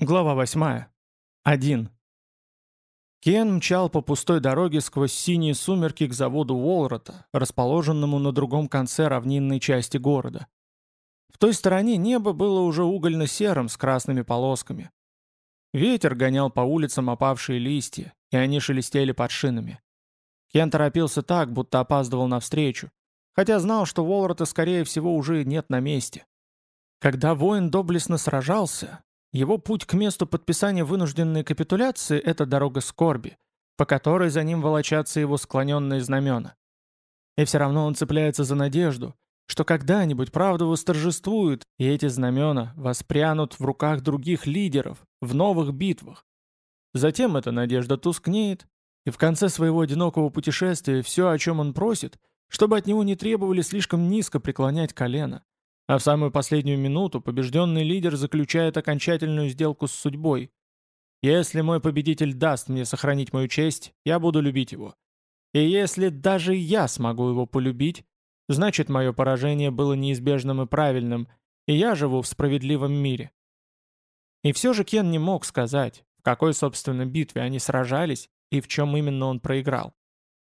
Глава 8. 1. Кен мчал по пустой дороге сквозь синие сумерки к заводу Уолрота, расположенному на другом конце равнинной части города. В той стороне небо было уже угольно-серым с красными полосками. Ветер гонял по улицам опавшие листья, и они шелестели под шинами. Кен торопился так, будто опаздывал навстречу, хотя знал, что Уолрота, скорее всего, уже нет на месте. Когда воин доблестно сражался, его путь к месту подписания вынужденной капитуляции – это дорога скорби, по которой за ним волочатся его склоненные знамена. И все равно он цепляется за надежду, что когда-нибудь правда восторжествует, и эти знамена воспрянут в руках других лидеров в новых битвах. Затем эта надежда тускнеет, и в конце своего одинокого путешествия все, о чем он просит, чтобы от него не требовали слишком низко преклонять колено, а в самую последнюю минуту побежденный лидер заключает окончательную сделку с судьбой. Если мой победитель даст мне сохранить мою честь, я буду любить его. И если даже я смогу его полюбить, значит мое поражение было неизбежным и правильным, и я живу в справедливом мире. И все же Кен не мог сказать, в какой, собственно, битве они сражались и в чем именно он проиграл.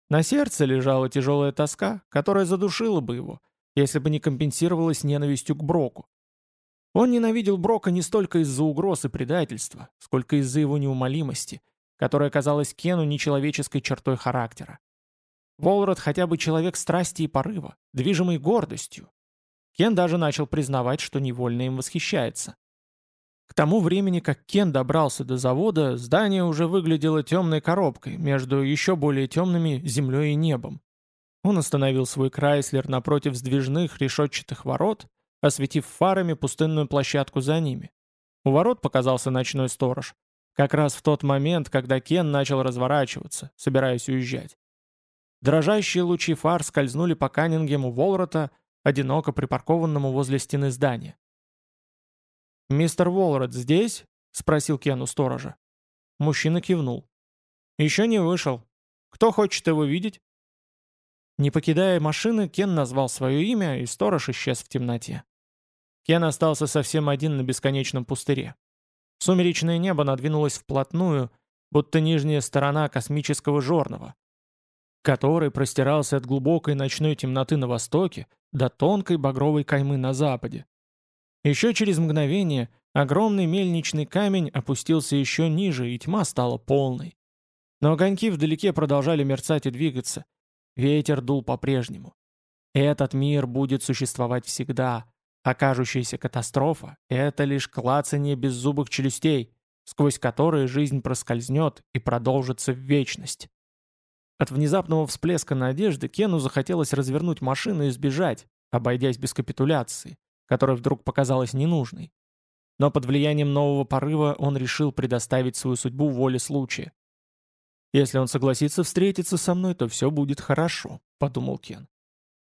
На сердце лежала тяжелая тоска, которая задушила бы его, если бы не компенсировалось ненавистью к Броку. Он ненавидел Брока не столько из-за угроз и предательства, сколько из-за его неумолимости, которая казалась Кену нечеловеческой чертой характера. Волрод хотя бы человек страсти и порыва, движимый гордостью. Кен даже начал признавать, что невольно им восхищается. К тому времени, как Кен добрался до завода, здание уже выглядело темной коробкой между еще более темными землей и небом. Он остановил свой Крайслер напротив сдвижных решетчатых ворот, осветив фарами пустынную площадку за ними. У ворот показался ночной сторож. Как раз в тот момент, когда Кен начал разворачиваться, собираясь уезжать. Дрожащие лучи фар скользнули по Каннингему Волрота, одиноко припаркованному возле стены здания. «Мистер Волрот здесь?» — спросил Кен у сторожа. Мужчина кивнул. «Еще не вышел. Кто хочет его видеть?» Не покидая машины, Кен назвал свое имя, и сторож исчез в темноте. Кен остался совсем один на бесконечном пустыре. Сумеречное небо надвинулось вплотную, будто нижняя сторона космического жорного, который простирался от глубокой ночной темноты на востоке до тонкой багровой каймы на западе. Еще через мгновение огромный мельничный камень опустился еще ниже, и тьма стала полной. Но огоньки вдалеке продолжали мерцать и двигаться — Ветер дул по-прежнему. Этот мир будет существовать всегда, а катастрофа — это лишь клацание беззубых челюстей, сквозь которые жизнь проскользнет и продолжится в вечность. От внезапного всплеска надежды Кену захотелось развернуть машину и сбежать, обойдясь без капитуляции, которая вдруг показалась ненужной. Но под влиянием нового порыва он решил предоставить свою судьбу воле случая. «Если он согласится встретиться со мной, то все будет хорошо», — подумал Кен.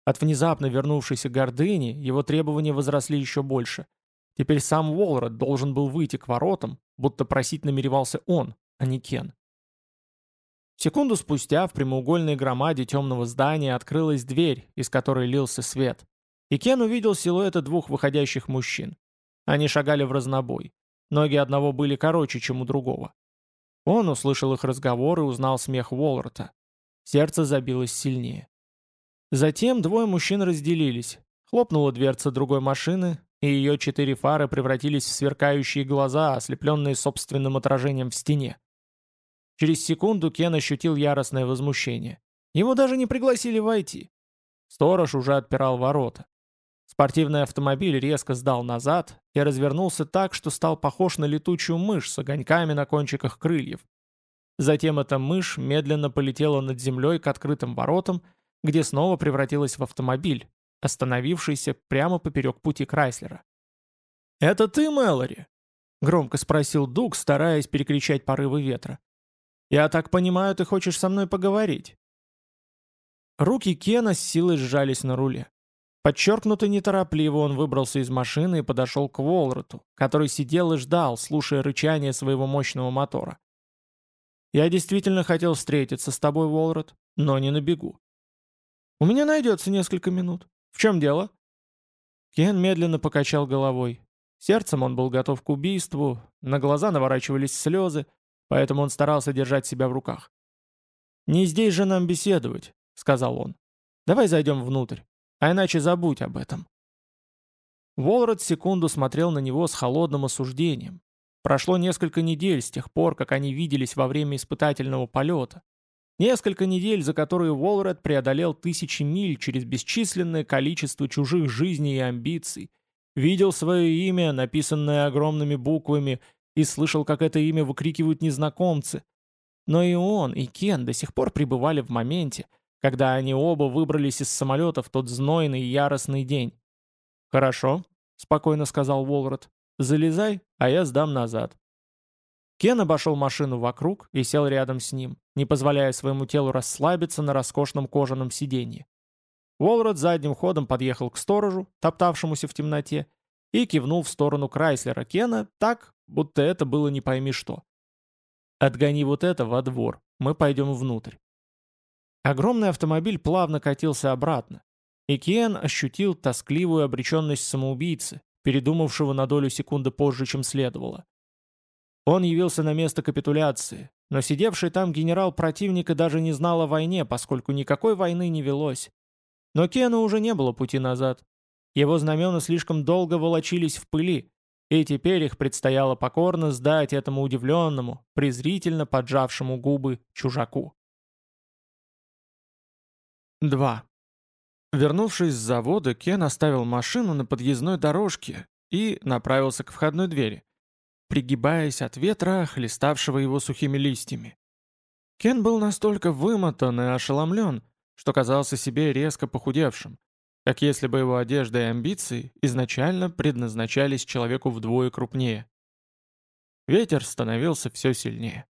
От внезапно вернувшейся гордыни его требования возросли еще больше. Теперь сам Уолрот должен был выйти к воротам, будто просить намеревался он, а не Кен. Секунду спустя в прямоугольной громаде темного здания открылась дверь, из которой лился свет. И Кен увидел силуэты двух выходящих мужчин. Они шагали в разнобой. Ноги одного были короче, чем у другого. Он услышал их разговор и узнал смех Уолрота. Сердце забилось сильнее. Затем двое мужчин разделились. Хлопнула дверца другой машины, и ее четыре фары превратились в сверкающие глаза, ослепленные собственным отражением в стене. Через секунду Кен ощутил яростное возмущение. Его даже не пригласили войти. Сторож уже отпирал ворота. Спортивный автомобиль резко сдал назад и развернулся так, что стал похож на летучую мышь с огоньками на кончиках крыльев. Затем эта мышь медленно полетела над землей к открытым воротам, где снова превратилась в автомобиль, остановившийся прямо поперек пути Крайслера. «Это ты, Мэлори?» — громко спросил Дуг, стараясь перекричать порывы ветра. «Я так понимаю, ты хочешь со мной поговорить?» Руки Кена с силой сжались на руле. Подчеркнуто неторопливо он выбрался из машины и подошел к Волроту, который сидел и ждал, слушая рычание своего мощного мотора. «Я действительно хотел встретиться с тобой, Волрот, но не на бегу. У меня найдется несколько минут. В чем дело?» Кен медленно покачал головой. Сердцем он был готов к убийству, на глаза наворачивались слезы, поэтому он старался держать себя в руках. «Не здесь же нам беседовать», — сказал он. «Давай зайдем внутрь, а иначе забудь об этом». Волрод секунду смотрел на него с холодным осуждением. Прошло несколько недель с тех пор, как они виделись во время испытательного полета. Несколько недель, за которые Волред преодолел тысячи миль через бесчисленное количество чужих жизней и амбиций, видел свое имя, написанное огромными буквами, и слышал, как это имя выкрикивают незнакомцы. Но и он, и Кен до сих пор пребывали в моменте, когда они оба выбрались из самолета в тот знойный яростный день. «Хорошо», — спокойно сказал Волрот. «Залезай, а я сдам назад». Кен обошел машину вокруг и сел рядом с ним, не позволяя своему телу расслабиться на роскошном кожаном сиденье. Волрот задним ходом подъехал к сторожу, топтавшемуся в темноте, и кивнул в сторону Крайслера Кена так, будто это было не пойми что. «Отгони вот это во двор, мы пойдем внутрь». Огромный автомобиль плавно катился обратно, и Кен ощутил тоскливую обреченность самоубийцы, передумавшего на долю секунды позже, чем следовало. Он явился на место капитуляции, но сидевший там генерал противника даже не знал о войне, поскольку никакой войны не велось. Но Кену уже не было пути назад. Его знамена слишком долго волочились в пыли, и теперь их предстояло покорно сдать этому удивленному, презрительно поджавшему губы чужаку. 2. Вернувшись с завода, Кен оставил машину на подъездной дорожке и направился к входной двери, пригибаясь от ветра, хлеставшего его сухими листьями. Кен был настолько вымотан и ошеломлен, что казался себе резко похудевшим, как если бы его одежда и амбиции изначально предназначались человеку вдвое крупнее. Ветер становился все сильнее.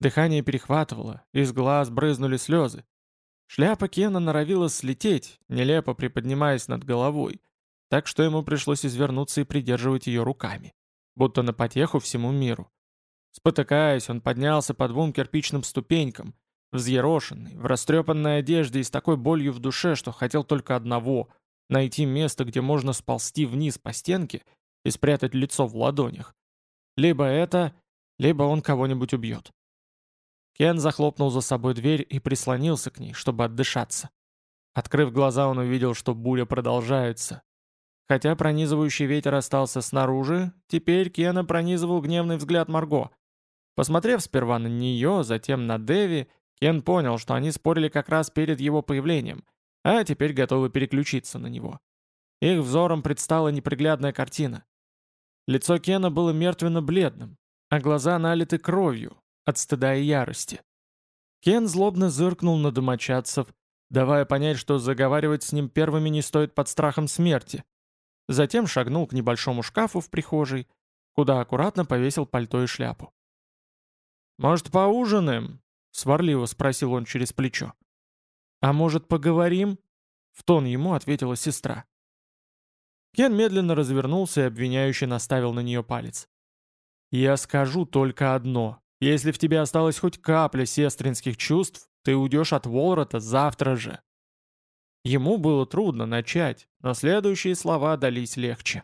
Дыхание перехватывало, из глаз брызнули слезы. Шляпа Кена норовила слететь, нелепо приподнимаясь над головой, так что ему пришлось извернуться и придерживать ее руками, будто на потеху всему миру. Спотыкаясь, он поднялся по двум кирпичным ступенькам, Взъерошенный, в растрепанной одежде и с такой болью в душе, что хотел только одного — найти место, где можно сползти вниз по стенке и спрятать лицо в ладонях. Либо это, либо он кого-нибудь убьет. Кен захлопнул за собой дверь и прислонился к ней, чтобы отдышаться. Открыв глаза, он увидел, что буря продолжается. Хотя пронизывающий ветер остался снаружи, теперь Кена пронизывал гневный взгляд Марго. Посмотрев сперва на нее, затем на Деви Кен понял, что они спорили как раз перед его появлением, а теперь готовы переключиться на него. Их взором предстала неприглядная картина. Лицо Кена было мертвенно-бледным, а глаза налиты кровью, от стыда и ярости. Кен злобно зыркнул на домочадцев, давая понять, что заговаривать с ним первыми не стоит под страхом смерти. Затем шагнул к небольшому шкафу в прихожей, куда аккуратно повесил пальто и шляпу. «Может, поужинаем?» — сварливо спросил он через плечо. «А может, поговорим?» — в тон ему ответила сестра. Кен медленно развернулся и обвиняюще наставил на нее палец. «Я скажу только одно. Если в тебе осталась хоть капля сестринских чувств, ты уйдешь от Волрота завтра же». Ему было трудно начать, но следующие слова дались легче.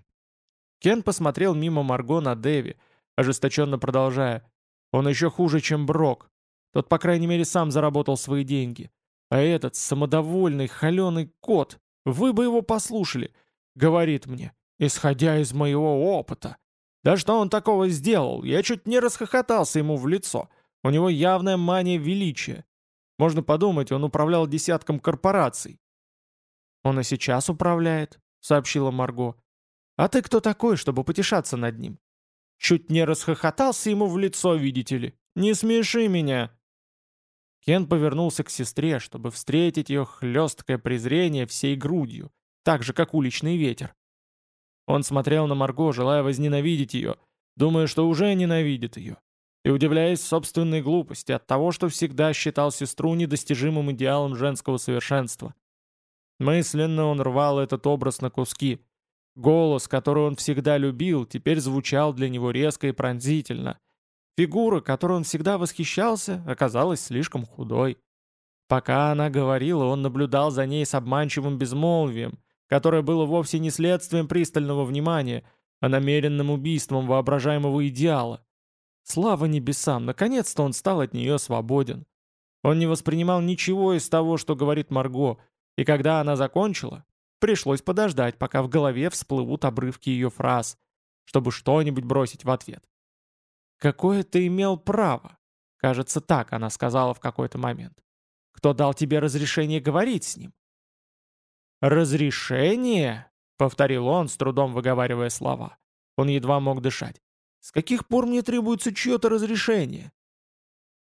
Кен посмотрел мимо Марго на Дэви, ожесточенно продолжая. «Он еще хуже, чем Брок. Тот, по крайней мере, сам заработал свои деньги. А этот самодовольный, холеный кот, вы бы его послушали, говорит мне, исходя из моего опыта. Да что он такого сделал? Я чуть не расхохотался ему в лицо. У него явная мания величия. Можно подумать, он управлял десятком корпораций. «Он и сейчас управляет», — сообщила Марго. «А ты кто такой, чтобы потешаться над ним?» «Чуть не расхохотался ему в лицо, видите ли. Не смеши меня!» Кен повернулся к сестре, чтобы встретить ее хлесткое презрение всей грудью, так же, как уличный ветер. Он смотрел на Марго, желая возненавидеть ее, думая, что уже ненавидит ее, и удивляясь собственной глупости от того, что всегда считал сестру недостижимым идеалом женского совершенства. Мысленно он рвал этот образ на куски. Голос, который он всегда любил, теперь звучал для него резко и пронзительно, Фигура, которой он всегда восхищался, оказалась слишком худой. Пока она говорила, он наблюдал за ней с обманчивым безмолвием, которое было вовсе не следствием пристального внимания, а намеренным убийством воображаемого идеала. Слава небесам, наконец-то он стал от нее свободен. Он не воспринимал ничего из того, что говорит Марго, и когда она закончила, пришлось подождать, пока в голове всплывут обрывки ее фраз, чтобы что-нибудь бросить в ответ. «Какое ты имел право?» Кажется, так она сказала в какой-то момент. «Кто дал тебе разрешение говорить с ним?» «Разрешение?» — повторил он, с трудом выговаривая слова. Он едва мог дышать. «С каких пор мне требуется чье-то разрешение?»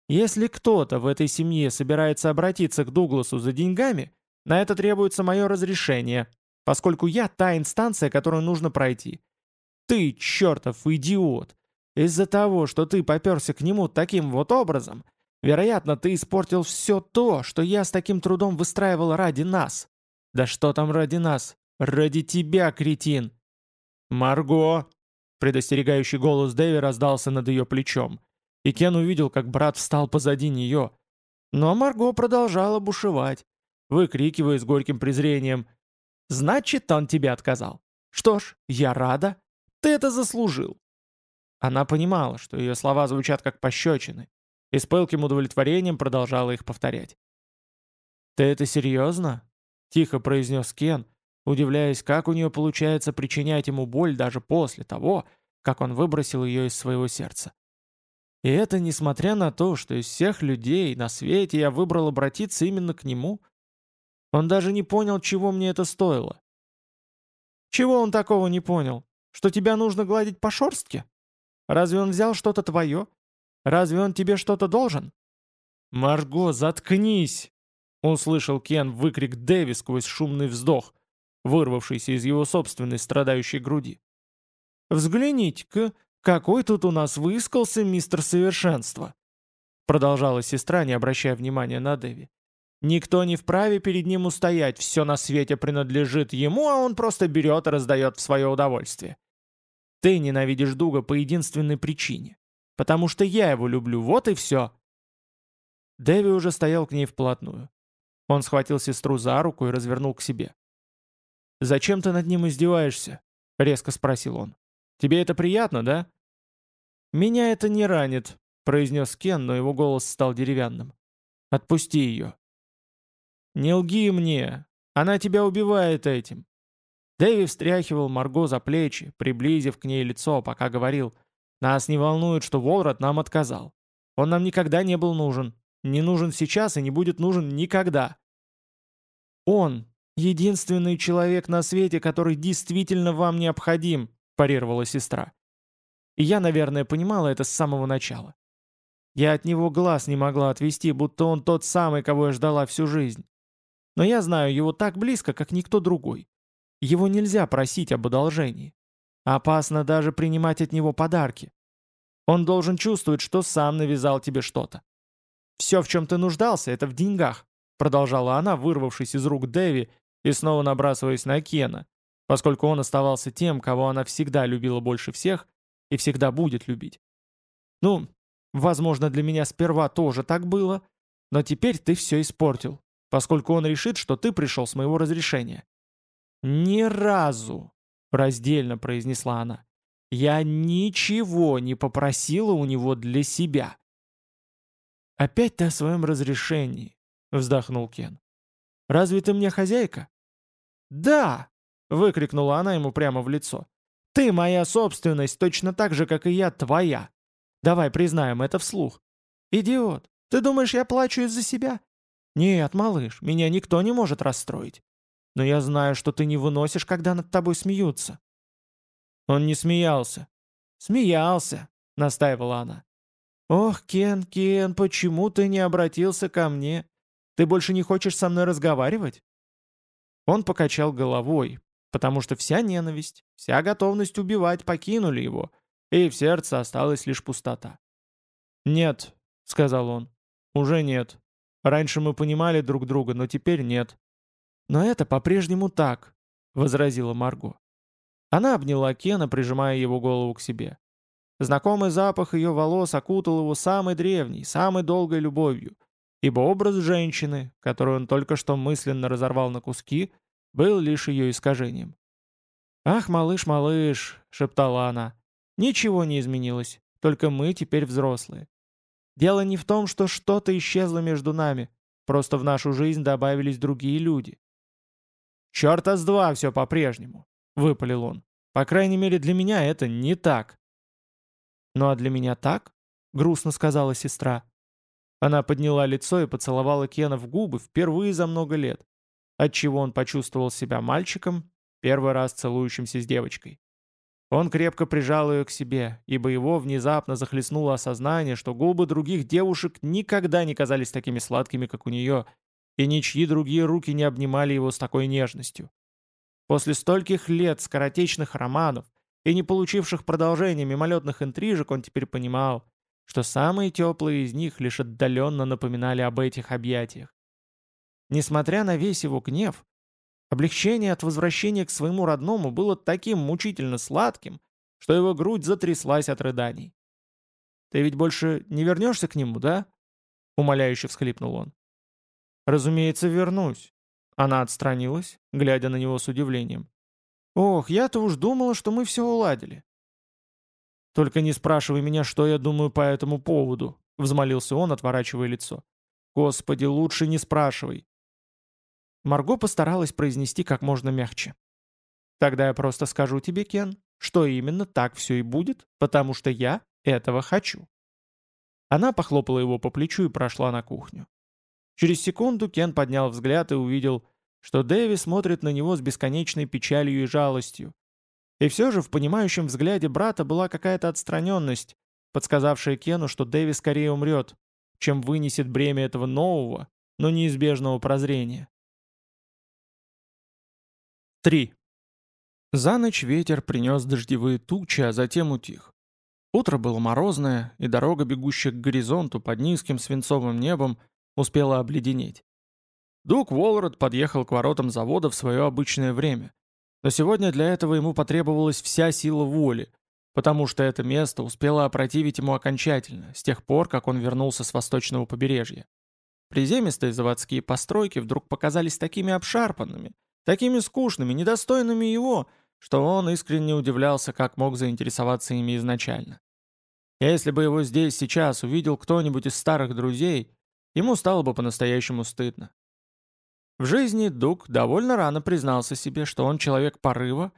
«Если кто-то в этой семье собирается обратиться к Дугласу за деньгами, на это требуется мое разрешение, поскольку я та инстанция, которую нужно пройти. Ты, чертов идиот, из-за того, что ты поперся к нему таким вот образом, вероятно, ты испортил все то, что я с таким трудом выстраивал ради нас. Да что там ради нас? Ради тебя, кретин!» «Марго!» Предостерегающий голос Дэви раздался над ее плечом, и Кен увидел, как брат встал позади нее. Но Марго продолжала бушевать, выкрикивая с горьким презрением. «Значит, он тебе отказал. Что ж, я рада. Ты это заслужил». Она понимала, что ее слова звучат как пощечины, и с пылким удовлетворением продолжала их повторять. «Ты это серьезно?» Тихо произнес Кен, удивляясь, как у нее получается причинять ему боль даже после того, как он выбросил ее из своего сердца. И это несмотря на то, что из всех людей на свете я выбрал обратиться именно к нему. Он даже не понял, чего мне это стоило. Чего он такого не понял? Что тебя нужно гладить по шорстке? Разве он взял что-то твое? Разве он тебе что-то должен? «Марго, заткнись!» Услышал Кен выкрик Дэви сквозь шумный вздох, вырвавшийся из его собственной страдающей груди. «Взгляните-ка, какой тут у нас выискался мистер Совершенство!» Продолжала сестра, не обращая внимания на Дэви. «Никто не вправе перед ним устоять, все на свете принадлежит ему, а он просто берет и раздает в свое удовольствие. Ты ненавидишь Дуга по единственной причине. Потому что я его люблю, вот и все!» Дэви уже стоял к ней вплотную. Он схватил сестру за руку и развернул к себе. «Зачем ты над ним издеваешься?» — резко спросил он. «Тебе это приятно, да?» «Меня это не ранит», — произнес Кен, но его голос стал деревянным. «Отпусти ее». «Не лги мне! Она тебя убивает этим!» Дэви встряхивал Марго за плечи, приблизив к ней лицо, пока говорил, «Нас не волнует, что Волрат нам отказал. Он нам никогда не был нужен. Не нужен сейчас и не будет нужен никогда. «Он — единственный человек на свете, который действительно вам необходим», — парировала сестра. И я, наверное, понимала это с самого начала. Я от него глаз не могла отвести, будто он тот самый, кого я ждала всю жизнь. Но я знаю его так близко, как никто другой. Его нельзя просить об одолжении. Опасно даже принимать от него подарки. Он должен чувствовать, что сам навязал тебе что-то. Все, в чем ты нуждался, это в деньгах продолжала она, вырвавшись из рук Дэви и снова набрасываясь на Кена, поскольку он оставался тем, кого она всегда любила больше всех и всегда будет любить. Ну, возможно, для меня сперва тоже так было, но теперь ты все испортил, поскольку он решит, что ты пришел с моего разрешения. «Ни разу», — раздельно произнесла она, — «я ничего не попросила у него для себя». «Опять ты о своем разрешении», вздохнул Кен. «Разве ты мне хозяйка?» «Да!» — выкрикнула она ему прямо в лицо. «Ты моя собственность, точно так же, как и я твоя. Давай признаем это вслух. Идиот, ты думаешь, я плачу из-за себя? Нет, малыш, меня никто не может расстроить. Но я знаю, что ты не выносишь, когда над тобой смеются». Он не смеялся. «Смеялся», — настаивала она. «Ох, Кен, Кен, почему ты не обратился ко мне? Ты больше не хочешь со мной разговаривать?» Он покачал головой, потому что вся ненависть, вся готовность убивать покинули его, и в сердце осталась лишь пустота. «Нет», — сказал он, — «уже нет. Раньше мы понимали друг друга, но теперь нет». «Но это по-прежнему так», — возразила Марго. Она обняла Кена, прижимая его голову к себе. Знакомый запах ее волос окутал его самой древней, самой долгой любовью — ибо образ женщины, которую он только что мысленно разорвал на куски, был лишь ее искажением. «Ах, малыш, малыш», — шептала она, — «ничего не изменилось, только мы теперь взрослые. Дело не в том, что что-то исчезло между нами, просто в нашу жизнь добавились другие люди». «Черта с два все по-прежнему», — выпалил он. «По крайней мере, для меня это не так». «Ну а для меня так?» — грустно сказала сестра. Она подняла лицо и поцеловала Кена в губы впервые за много лет, отчего он почувствовал себя мальчиком, первый раз целующимся с девочкой. Он крепко прижал ее к себе, ибо его внезапно захлестнуло осознание, что губы других девушек никогда не казались такими сладкими, как у нее, и ничьи другие руки не обнимали его с такой нежностью. После стольких лет скоротечных романов и не получивших продолжения мимолетных интрижек он теперь понимал, что самые теплые из них лишь отдаленно напоминали об этих объятиях. Несмотря на весь его гнев, облегчение от возвращения к своему родному было таким мучительно сладким, что его грудь затряслась от рыданий. «Ты ведь больше не вернешься к нему, да?» — умоляюще всхлипнул он. «Разумеется, вернусь». Она отстранилась, глядя на него с удивлением. «Ох, я-то уж думала, что мы все уладили. «Только не спрашивай меня, что я думаю по этому поводу», — взмолился он, отворачивая лицо. «Господи, лучше не спрашивай». Марго постаралась произнести как можно мягче. «Тогда я просто скажу тебе, Кен, что именно так все и будет, потому что я этого хочу». Она похлопала его по плечу и прошла на кухню. Через секунду Кен поднял взгляд и увидел, что Дэви смотрит на него с бесконечной печалью и жалостью, и все же в понимающем взгляде брата была какая-то отстраненность, подсказавшая Кену, что Дэви скорее умрет, чем вынесет бремя этого нового, но неизбежного прозрения. 3. За ночь ветер принес дождевые тучи, а затем утих. Утро было морозное, и дорога, бегущая к горизонту под низким свинцовым небом, успела обледенеть. Дуг Волрод подъехал к воротам завода в свое обычное время, но сегодня для этого ему потребовалась вся сила воли, потому что это место успело опротивить ему окончательно, с тех пор, как он вернулся с восточного побережья. Приземистые заводские постройки вдруг показались такими обшарпанными, такими скучными, недостойными его, что он искренне удивлялся, как мог заинтересоваться ими изначально. Если бы его здесь сейчас увидел кто-нибудь из старых друзей, ему стало бы по-настоящему стыдно. В жизни Дуг довольно рано признался себе, что он человек порыва,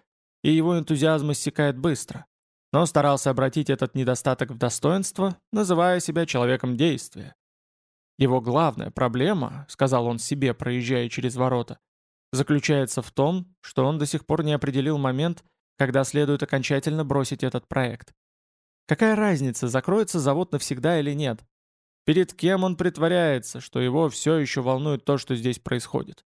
и его энтузиазм иссякает быстро, но старался обратить этот недостаток в достоинство, называя себя человеком действия. Его главная проблема, сказал он себе, проезжая через ворота, заключается в том, что он до сих пор не определил момент, когда следует окончательно бросить этот проект. Какая разница, закроется завод навсегда или нет? Перед кем он притворяется, что его все еще волнует то, что здесь происходит?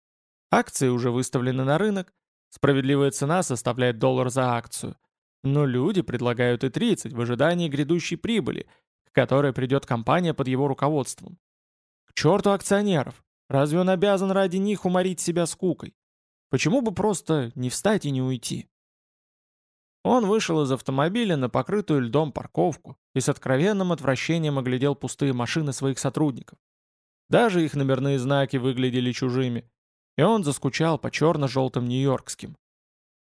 Акции уже выставлены на рынок, справедливая цена составляет доллар за акцию. Но люди предлагают и 30 в ожидании грядущей прибыли, к которой придет компания под его руководством. К черту акционеров! Разве он обязан ради них уморить себя скукой? Почему бы просто не встать и не уйти? Он вышел из автомобиля на покрытую льдом парковку и с откровенным отвращением оглядел пустые машины своих сотрудников. Даже их номерные знаки выглядели чужими, и он заскучал по черно-желтым нью-йоркским.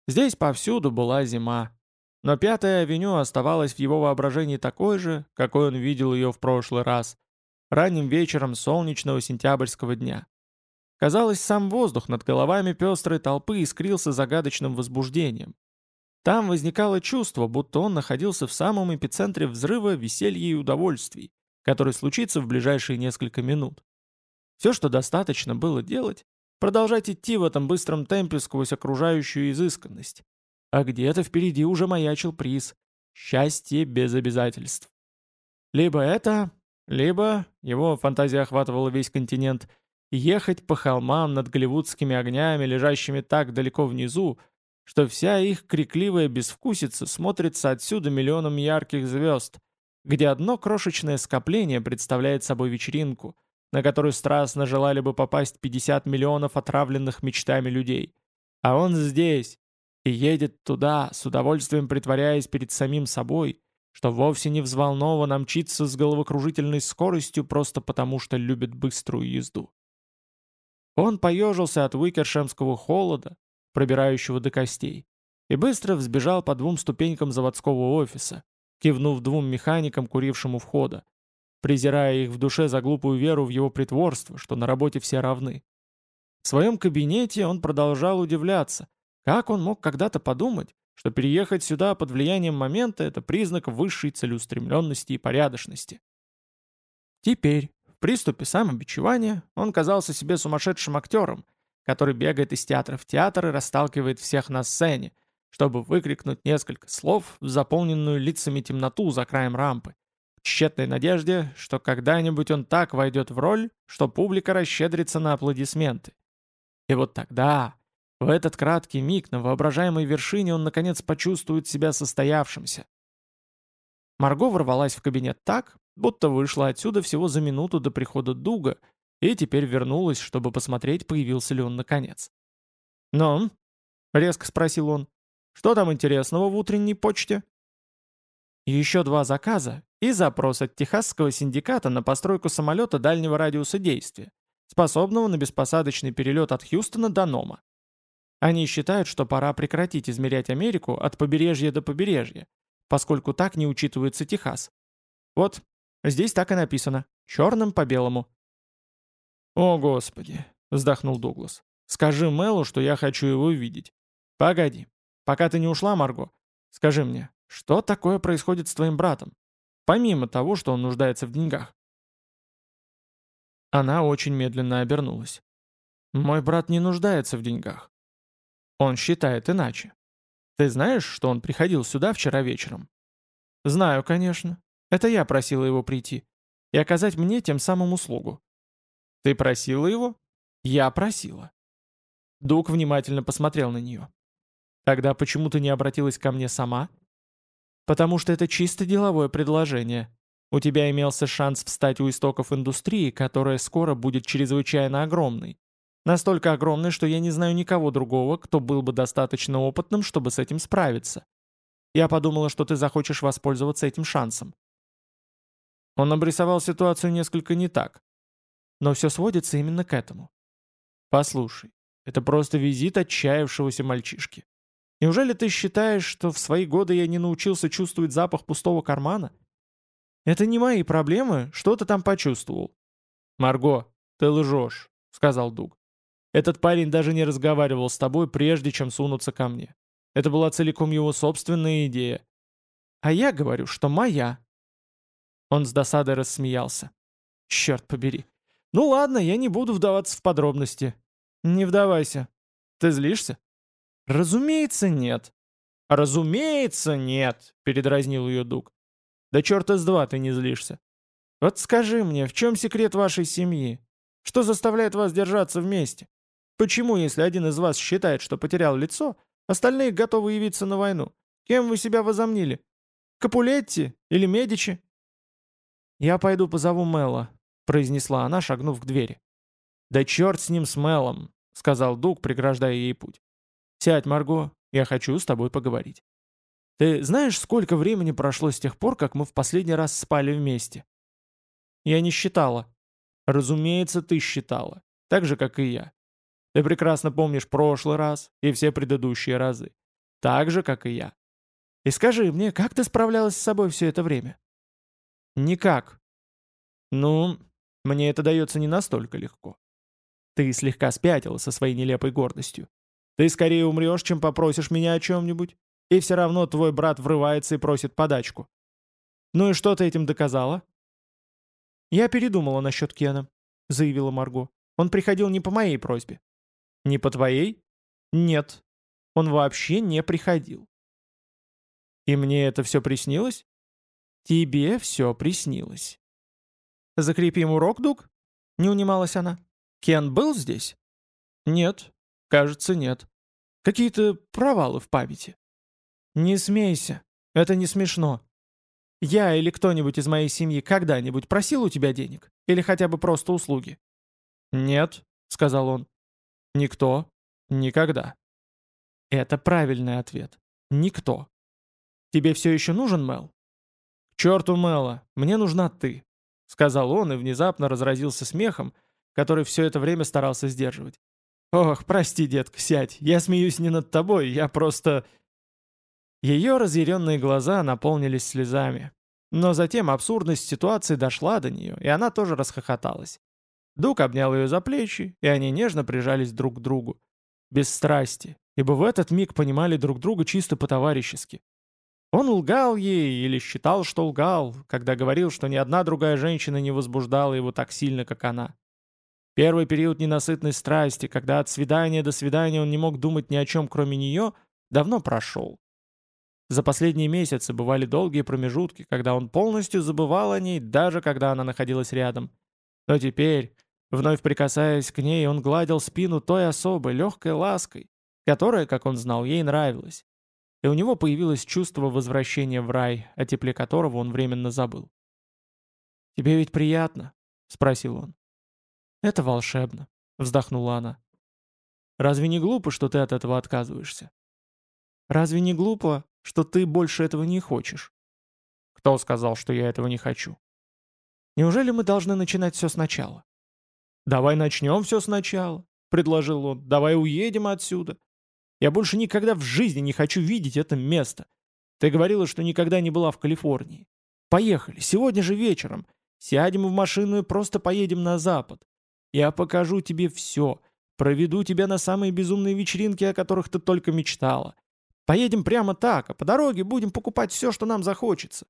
Здесь повсюду была зима, но Пятая авеню оставалась в его воображении такой же, какой он видел ее в прошлый раз, ранним вечером солнечного сентябрьского дня. Казалось, сам воздух над головами пестрой толпы искрился загадочным возбуждением, там возникало чувство, будто он находился в самом эпицентре взрыва веселья и удовольствий, который случится в ближайшие несколько минут. Все, что достаточно было делать, продолжать идти в этом быстром темпе сквозь окружающую изысканность. А где-то впереди уже маячил приз — счастье без обязательств. Либо это, либо, его фантазия охватывала весь континент, ехать по холмам над голливудскими огнями, лежащими так далеко внизу, что вся их крикливая безвкусица смотрится отсюда миллионом ярких звезд, где одно крошечное скопление представляет собой вечеринку, на которую страстно желали бы попасть 50 миллионов отравленных мечтами людей. А он здесь и едет туда, с удовольствием притворяясь перед самим собой, что вовсе не взволнован, а мчится с головокружительной скоростью просто потому, что любит быструю езду. Он поежился от уикершемского холода, пробирающего до костей. и быстро взбежал по двум ступенькам заводского офиса, кивнув двум механикам, курившим у входа, презирая их в душе за глупую веру в его притворство, что на работе все равны. В своем кабинете он продолжал удивляться, как он мог когда-то подумать, что переехать сюда под влиянием момента – это признак высшей целеустремленности и порядочности. Теперь, в приступе самобичевания, он казался себе сумасшедшим актером, который бегает из театра в театр и расталкивает всех на сцене, чтобы выкрикнуть несколько слов в заполненную лицами темноту за краем рампы, в тщетной надежде, что когда-нибудь он так войдет в роль, что публика расщедрится на аплодисменты. И вот тогда, в этот краткий миг на воображаемой вершине он наконец почувствует себя состоявшимся. Марго ворвалась в кабинет так, будто вышла отсюда всего за минуту до прихода Дуга и теперь вернулась, чтобы посмотреть, появился ли он наконец. «Ну?» — резко спросил он. Что там интересного в утренней почте? Еще два заказа и запрос от Техасского синдиката на постройку самолета дальнего радиуса действия, способного на беспосадочный перелет от Хьюстона до Нома. Они считают, что пора прекратить измерять Америку от побережья до побережья, поскольку так не учитывается Техас. Вот, здесь так и написано, черным по белому. «О, Господи!» — вздохнул Дуглас. «Скажи Мэлу, что я хочу его видеть. Погоди, Пока ты не ушла, Марго, скажи мне, что такое происходит с твоим братом? Помимо того, что он нуждается в деньгах. Она очень медленно обернулась. Мой брат не нуждается в деньгах. Он считает иначе. Ты знаешь, что он приходил сюда вчера вечером? Знаю, конечно. Это я просила его прийти. И оказать мне тем самым услугу. Ты просила его? Я просила. Дуг внимательно посмотрел на нее. Тогда почему ты не обратилась ко мне сама? Потому что это чисто деловое предложение. У тебя имелся шанс встать у истоков индустрии, которая скоро будет чрезвычайно огромной. Настолько огромной, что я не знаю никого другого, кто был бы достаточно опытным, чтобы с этим справиться. Я подумала, что ты захочешь воспользоваться этим шансом. Он обрисовал ситуацию несколько не так. Но все сводится именно к этому. Послушай, это просто визит отчаявшегося мальчишки. Неужели ты считаешь, что в свои годы я не научился чувствовать запах пустого кармана? Это не мои проблемы, что ты там почувствовал. Марго, ты лжешь, сказал Дуг. Этот парень даже не разговаривал с тобой, прежде чем сунуться ко мне. Это была целиком его собственная идея. А я говорю, что моя. Он с досадой рассмеялся. Черт побери. Ну ладно, я не буду вдаваться в подробности. Не вдавайся. Ты злишься? «Разумеется, нет». «Разумеется, нет», — передразнил ее Дуг. «Да черта с два ты не злишься. Вот скажи мне, в чем секрет вашей семьи? Что заставляет вас держаться вместе? Почему, если один из вас считает, что потерял лицо, остальные готовы явиться на войну? Кем вы себя возомнили? Капулетти или Медичи?» «Я пойду позову Мэла», — произнесла она, шагнув к двери. «Да черт с ним, с Мелом», — сказал Дуг, преграждая ей путь. «Сядь, Марго, я хочу с тобой поговорить». «Ты знаешь, сколько времени прошло с тех пор, как мы в последний раз спали вместе?» «Я не считала». «Разумеется, ты считала. Так же, как и я. Ты прекрасно помнишь прошлый раз и все предыдущие разы. Так же, как и я. И скажи мне, как ты справлялась с собой все это время?» «Никак». «Ну, мне это дается не настолько легко. Ты слегка спятила со своей нелепой гордостью. Ты скорее умрешь, чем попросишь меня о чем-нибудь. И все равно твой брат врывается и просит подачку. Ну и что ты этим доказала?» «Я передумала насчет Кена», — заявила Марго. «Он приходил не по моей просьбе». «Не по твоей?» «Нет. Он вообще не приходил». «И мне это все приснилось?» «Тебе все приснилось». «Закрепим урок, Дуг?» — не унималась она. «Кен был здесь?» «Нет, кажется, нет. Какие-то провалы в памяти. Не смейся, это не смешно. Я или кто-нибудь из моей семьи когда-нибудь просил у тебя денег? Или хотя бы просто услуги? Нет, сказал он. Никто. Никогда. Это правильный ответ. Никто. Тебе все еще нужен Мел? К черту Мела, мне нужна ты, сказал он и внезапно разразился смехом, который все это время старался сдерживать. «Ох, прости, детка, сядь. Я смеюсь не над тобой, я просто...» Ее разъяренные глаза наполнились слезами. Но затем абсурдность ситуации дошла до нее, и она тоже расхохоталась. Дуг обнял ее за плечи, и они нежно прижались друг к другу. Без страсти, ибо в этот миг понимали друг друга чисто по-товарищески. Он лгал ей или считал, что лгал, когда говорил, что ни одна другая женщина не возбуждала его так сильно, как она. Первый период ненасытной страсти, когда от свидания до свидания он не мог думать ни о чем, кроме нее, давно прошел. За последние месяцы бывали долгие промежутки, когда он полностью забывал о ней, даже когда она находилась рядом. Но теперь, вновь прикасаясь к ней, он гладил спину той особой, легкой лаской, которая, как он знал, ей нравилась. И у него появилось чувство возвращения в рай, о тепле которого он временно забыл. «Тебе ведь приятно?» — спросил он. «Это волшебно», — вздохнула она. «Разве не глупо, что ты от этого отказываешься?» «Разве не глупо, что ты больше этого не хочешь?» «Кто сказал, что я этого не хочу?» «Неужели мы должны начинать все сначала?» «Давай начнем все сначала», — предложил он. «Давай уедем отсюда. Я больше никогда в жизни не хочу видеть это место. Ты говорила, что никогда не была в Калифорнии. Поехали, сегодня же вечером. Сядем в машину и просто поедем на запад. Я покажу тебе все. Проведу тебя на самые безумные вечеринки, о которых ты только мечтала. Поедем прямо так, а по дороге будем покупать все, что нам захочется.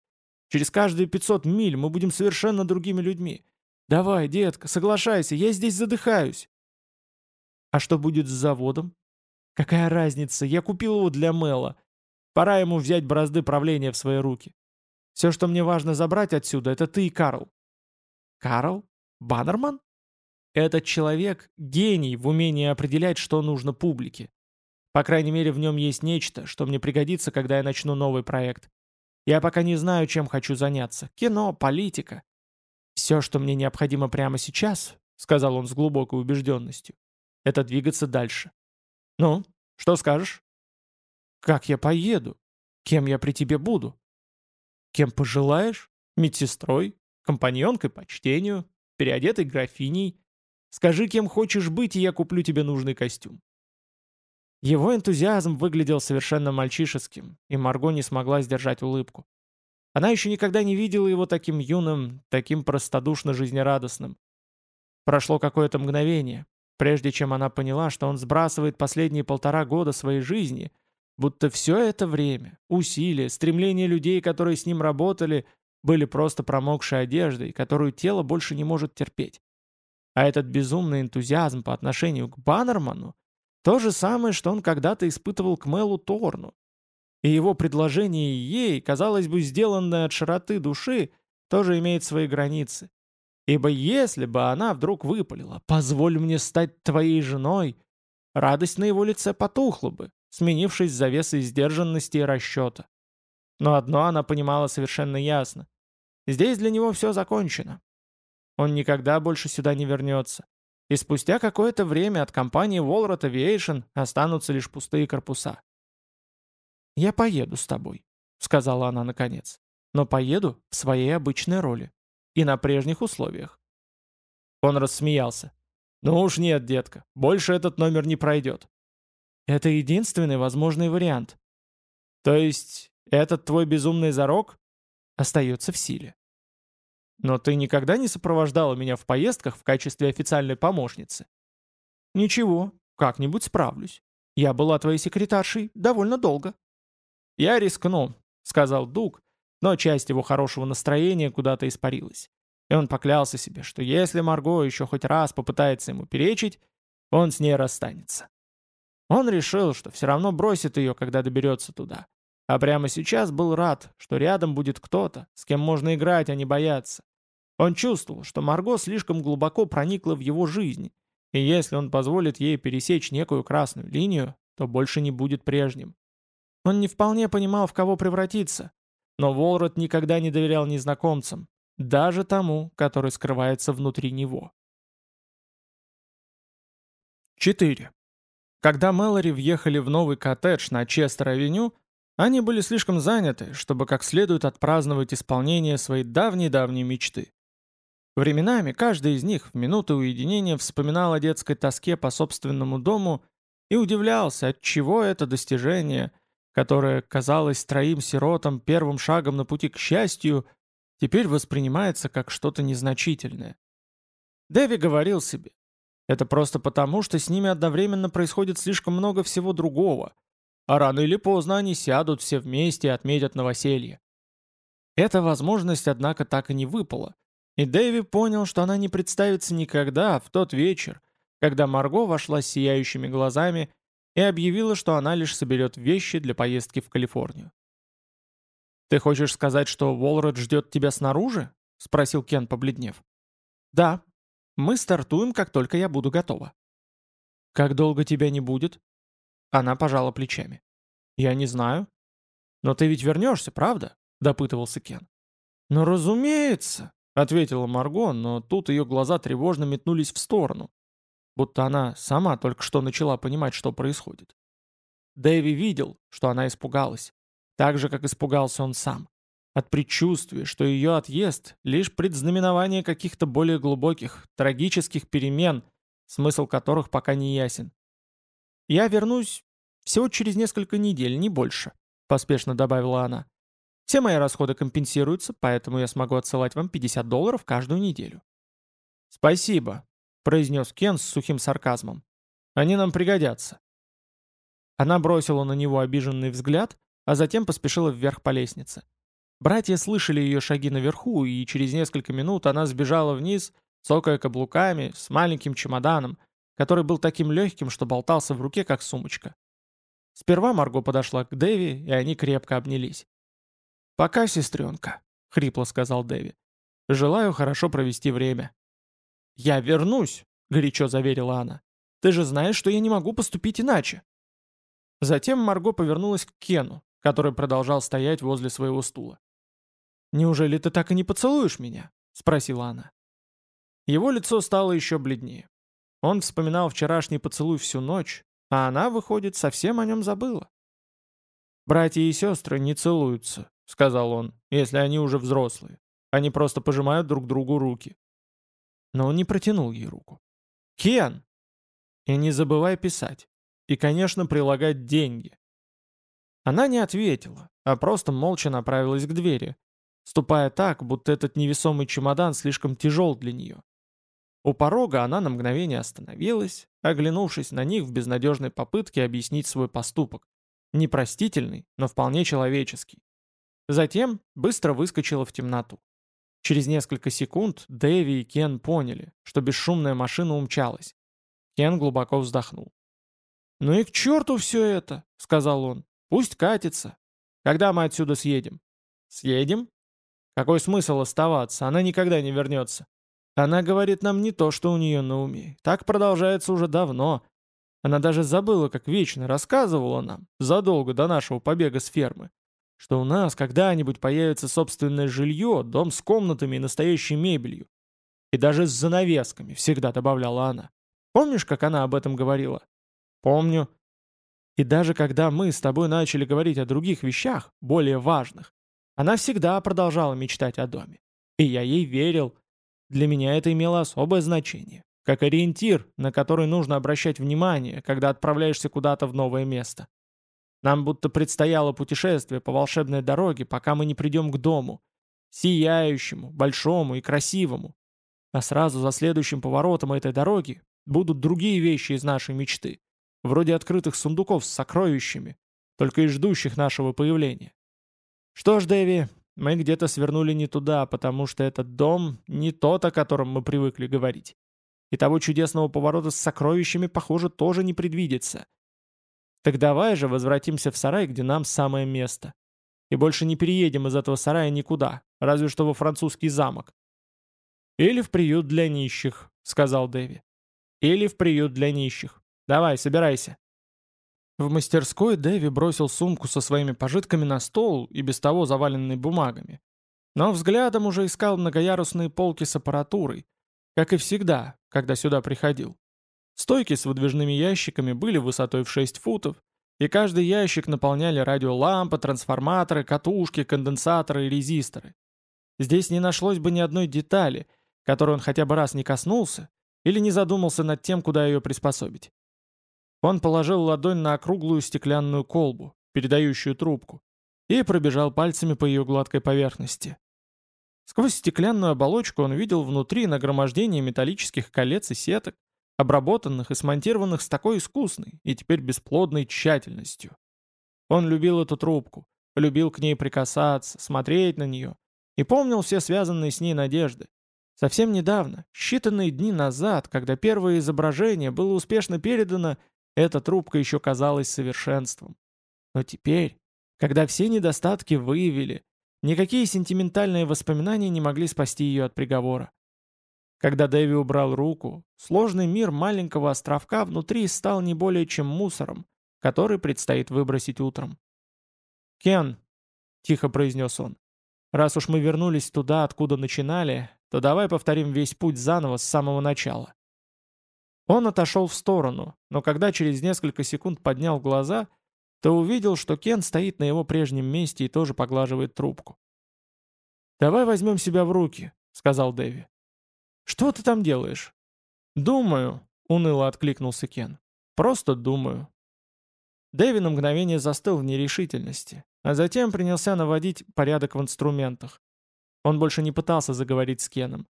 Через каждые 500 миль мы будем совершенно другими людьми. Давай, детка, соглашайся, я здесь задыхаюсь. А что будет с заводом? Какая разница, я купил его для Мэла. Пора ему взять бразды правления в свои руки. Все, что мне важно забрать отсюда, это ты и Карл. Карл? Баннерман? Этот человек — гений в умении определять, что нужно публике. По крайней мере, в нем есть нечто, что мне пригодится, когда я начну новый проект. Я пока не знаю, чем хочу заняться. Кино, политика. Все, что мне необходимо прямо сейчас, сказал он с глубокой убежденностью, это двигаться дальше. Ну, что скажешь? Как я поеду? Кем я при тебе буду? Кем пожелаешь? Медсестрой? Компаньонкой по чтению? Переодетой графиней? Скажи, кем хочешь быть, и я куплю тебе нужный костюм». Его энтузиазм выглядел совершенно мальчишеским, и Марго не смогла сдержать улыбку. Она еще никогда не видела его таким юным, таким простодушно жизнерадостным. Прошло какое-то мгновение, прежде чем она поняла, что он сбрасывает последние полтора года своей жизни, будто все это время, усилия, стремления людей, которые с ним работали, были просто промокшей одеждой, которую тело больше не может терпеть. А этот безумный энтузиазм по отношению к Баннерману — то же самое, что он когда-то испытывал к Мелу Торну. И его предложение ей, казалось бы, сделанное от широты души, тоже имеет свои границы. Ибо если бы она вдруг выпалила «позволь мне стать твоей женой», радость на его лице потухла бы, сменившись завесой сдержанности и расчета. Но одно она понимала совершенно ясно. Здесь для него все закончено. Он никогда больше сюда не вернется. И спустя какое-то время от компании Walrot Aviation останутся лишь пустые корпуса. «Я поеду с тобой», — сказала она наконец. «Но поеду в своей обычной роли. И на прежних условиях». Он рассмеялся. «Ну уж нет, детка, больше этот номер не пройдет». «Это единственный возможный вариант». «То есть этот твой безумный зарок?» «Остается в силе». Но ты никогда не сопровождала меня в поездках в качестве официальной помощницы. Ничего, как-нибудь справлюсь. Я была твоей секретаршей довольно долго. Я рискну, сказал Дуг, но часть его хорошего настроения куда-то испарилась. И он поклялся себе, что если Марго еще хоть раз попытается ему перечить, он с ней расстанется. Он решил, что все равно бросит ее, когда доберется туда. А прямо сейчас был рад, что рядом будет кто-то, с кем можно играть, а не бояться. Он чувствовал, что Марго слишком глубоко проникла в его жизнь, и если он позволит ей пересечь некую красную линию, то больше не будет прежним. Он не вполне понимал, в кого превратиться, но Волрот никогда не доверял незнакомцам, даже тому, который скрывается внутри него. 4. Когда Мэлори въехали в новый коттедж на Честер-авеню, они были слишком заняты, чтобы как следует отпраздновать исполнение своей давней-давней мечты. Временами каждый из них в минуты уединения вспоминал о детской тоске по собственному дому и удивлялся, от чего это достижение, которое казалось троим сиротам первым шагом на пути к счастью, теперь воспринимается как что-то незначительное. Дэви говорил себе, это просто потому, что с ними одновременно происходит слишком много всего другого, а рано или поздно они сядут все вместе и отметят новоселье. Эта возможность, однако, так и не выпала, и Дэви понял, что она не представится никогда в тот вечер, когда Марго вошла с сияющими глазами и объявила, что она лишь соберет вещи для поездки в Калифорнию. «Ты хочешь сказать, что Уолред ждет тебя снаружи?» — спросил Кен, побледнев. «Да. Мы стартуем, как только я буду готова». «Как долго тебя не будет?» Она пожала плечами. «Я не знаю». «Но ты ведь вернешься, правда?» — допытывался Кен. «Ну, разумеется», — ответила Марго, но тут ее глаза тревожно метнулись в сторону будто она сама только что начала понимать, что происходит. Дэви видел, что она испугалась, так же, как испугался он сам. От предчувствия, что ее отъезд — лишь предзнаменование каких-то более глубоких, трагических перемен, смысл которых пока не ясен. «Я вернусь всего через несколько недель, не больше», — поспешно добавила она. «Все мои расходы компенсируются, поэтому я смогу отсылать вам 50 долларов каждую неделю». «Спасибо», — произнес Кен с сухим сарказмом. «Они нам пригодятся». Она бросила на него обиженный взгляд, а затем поспешила вверх по лестнице. Братья слышали ее шаги наверху, и через несколько минут она сбежала вниз, цокая каблуками, с маленьким чемоданом, который был таким легким, что болтался в руке, как сумочка. Сперва Марго подошла к Дэви, и они крепко обнялись. «Пока, сестренка», — хрипло сказал Дэви. «Желаю хорошо провести время». «Я вернусь», — горячо заверила она. «Ты же знаешь, что я не могу поступить иначе». Затем Марго повернулась к Кену, который продолжал стоять возле своего стула. «Неужели ты так и не поцелуешь меня?» — спросила она. Его лицо стало еще бледнее. Он вспоминал вчерашний поцелуй всю ночь, а она, выходит, совсем о нем забыла. «Братья и сестры не целуются», — сказал он, — «если они уже взрослые. Они просто пожимают друг другу руки но он не протянул ей руку. «Кен!» «И не забывай писать. И, конечно, прилагать деньги». Она не ответила, а просто молча направилась к двери, ступая так, будто этот невесомый чемодан слишком тяжел для нее. У порога она на мгновение остановилась, оглянувшись на них в безнадежной попытке объяснить свой поступок. Непростительный, но вполне человеческий. Затем быстро выскочила в темноту. Через несколько секунд Дэви и Кен поняли, что бесшумная машина умчалась. Кен глубоко вздохнул. «Ну и к черту все это!» — сказал он. «Пусть катится. Когда мы отсюда съедем?» «Съедем?» «Какой смысл оставаться? Она никогда не вернется. Она говорит нам не то, что у нее на уме. Так продолжается уже давно. Она даже забыла, как вечно рассказывала нам, задолго до нашего побега с фермы, что у нас когда-нибудь появится собственное жилье, дом с комнатами и настоящей мебелью. И даже с занавесками, всегда добавляла она. Помнишь, как она об этом говорила? Помню. И даже когда мы с тобой начали говорить о других вещах, более важных, она всегда продолжала мечтать о доме. И я ей верил. Для меня это имело особое значение, как ориентир, на который нужно обращать внимание, когда отправляешься куда-то в новое место. Нам будто предстояло путешествие по волшебной дороге, пока мы не придем к дому. Сияющему, большому и красивому. А сразу за следующим поворотом этой дороги будут другие вещи из нашей мечты. Вроде открытых сундуков с сокровищами, только и ждущих нашего появления. Что ж, Дэви, мы где-то свернули не туда, потому что этот дом не тот, о котором мы привыкли говорить. И того чудесного поворота с сокровищами, похоже, тоже не предвидится. Так давай же возвратимся в сарай, где нам самое место. И больше не переедем из этого сарая никуда, разве что во французский замок. «Или в приют для нищих», — сказал Дэви. «Или в приют для нищих. Давай, собирайся». В мастерской Дэви бросил сумку со своими пожитками на стол и без того заваленный бумагами. Но взглядом уже искал многоярусные полки с аппаратурой, как и всегда, когда сюда приходил. Стойки с выдвижными ящиками были высотой в 6 футов, и каждый ящик наполняли радиолампы, трансформаторы, катушки, конденсаторы и резисторы. Здесь не нашлось бы ни одной детали, которой он хотя бы раз не коснулся или не задумался над тем, куда ее приспособить. Он положил ладонь на округлую стеклянную колбу, передающую трубку, и пробежал пальцами по ее гладкой поверхности. Сквозь стеклянную оболочку он видел внутри нагромождение металлических колец и сеток, обработанных и смонтированных с такой искусной и теперь бесплодной тщательностью. Он любил эту трубку, любил к ней прикасаться, смотреть на нее, и помнил все связанные с ней надежды. Совсем недавно, считанные дни назад, когда первое изображение было успешно передано, эта трубка еще казалась совершенством. Но теперь, когда все недостатки выявили, никакие сентиментальные воспоминания не могли спасти ее от приговора. Когда Дэви убрал руку, сложный мир маленького островка внутри стал не более чем мусором, который предстоит выбросить утром. «Кен», — тихо произнес он, — «раз уж мы вернулись туда, откуда начинали, то давай повторим весь путь заново с самого начала». Он отошел в сторону, но когда через несколько секунд поднял глаза, то увидел, что Кен стоит на его прежнем месте и тоже поглаживает трубку. «Давай возьмем себя в руки», — сказал Дэви. «Что ты там делаешь?» «Думаю», — уныло откликнулся Кен. «Просто думаю». Дэви на мгновение застыл в нерешительности, а затем принялся наводить порядок в инструментах. Он больше не пытался заговорить с Кеном.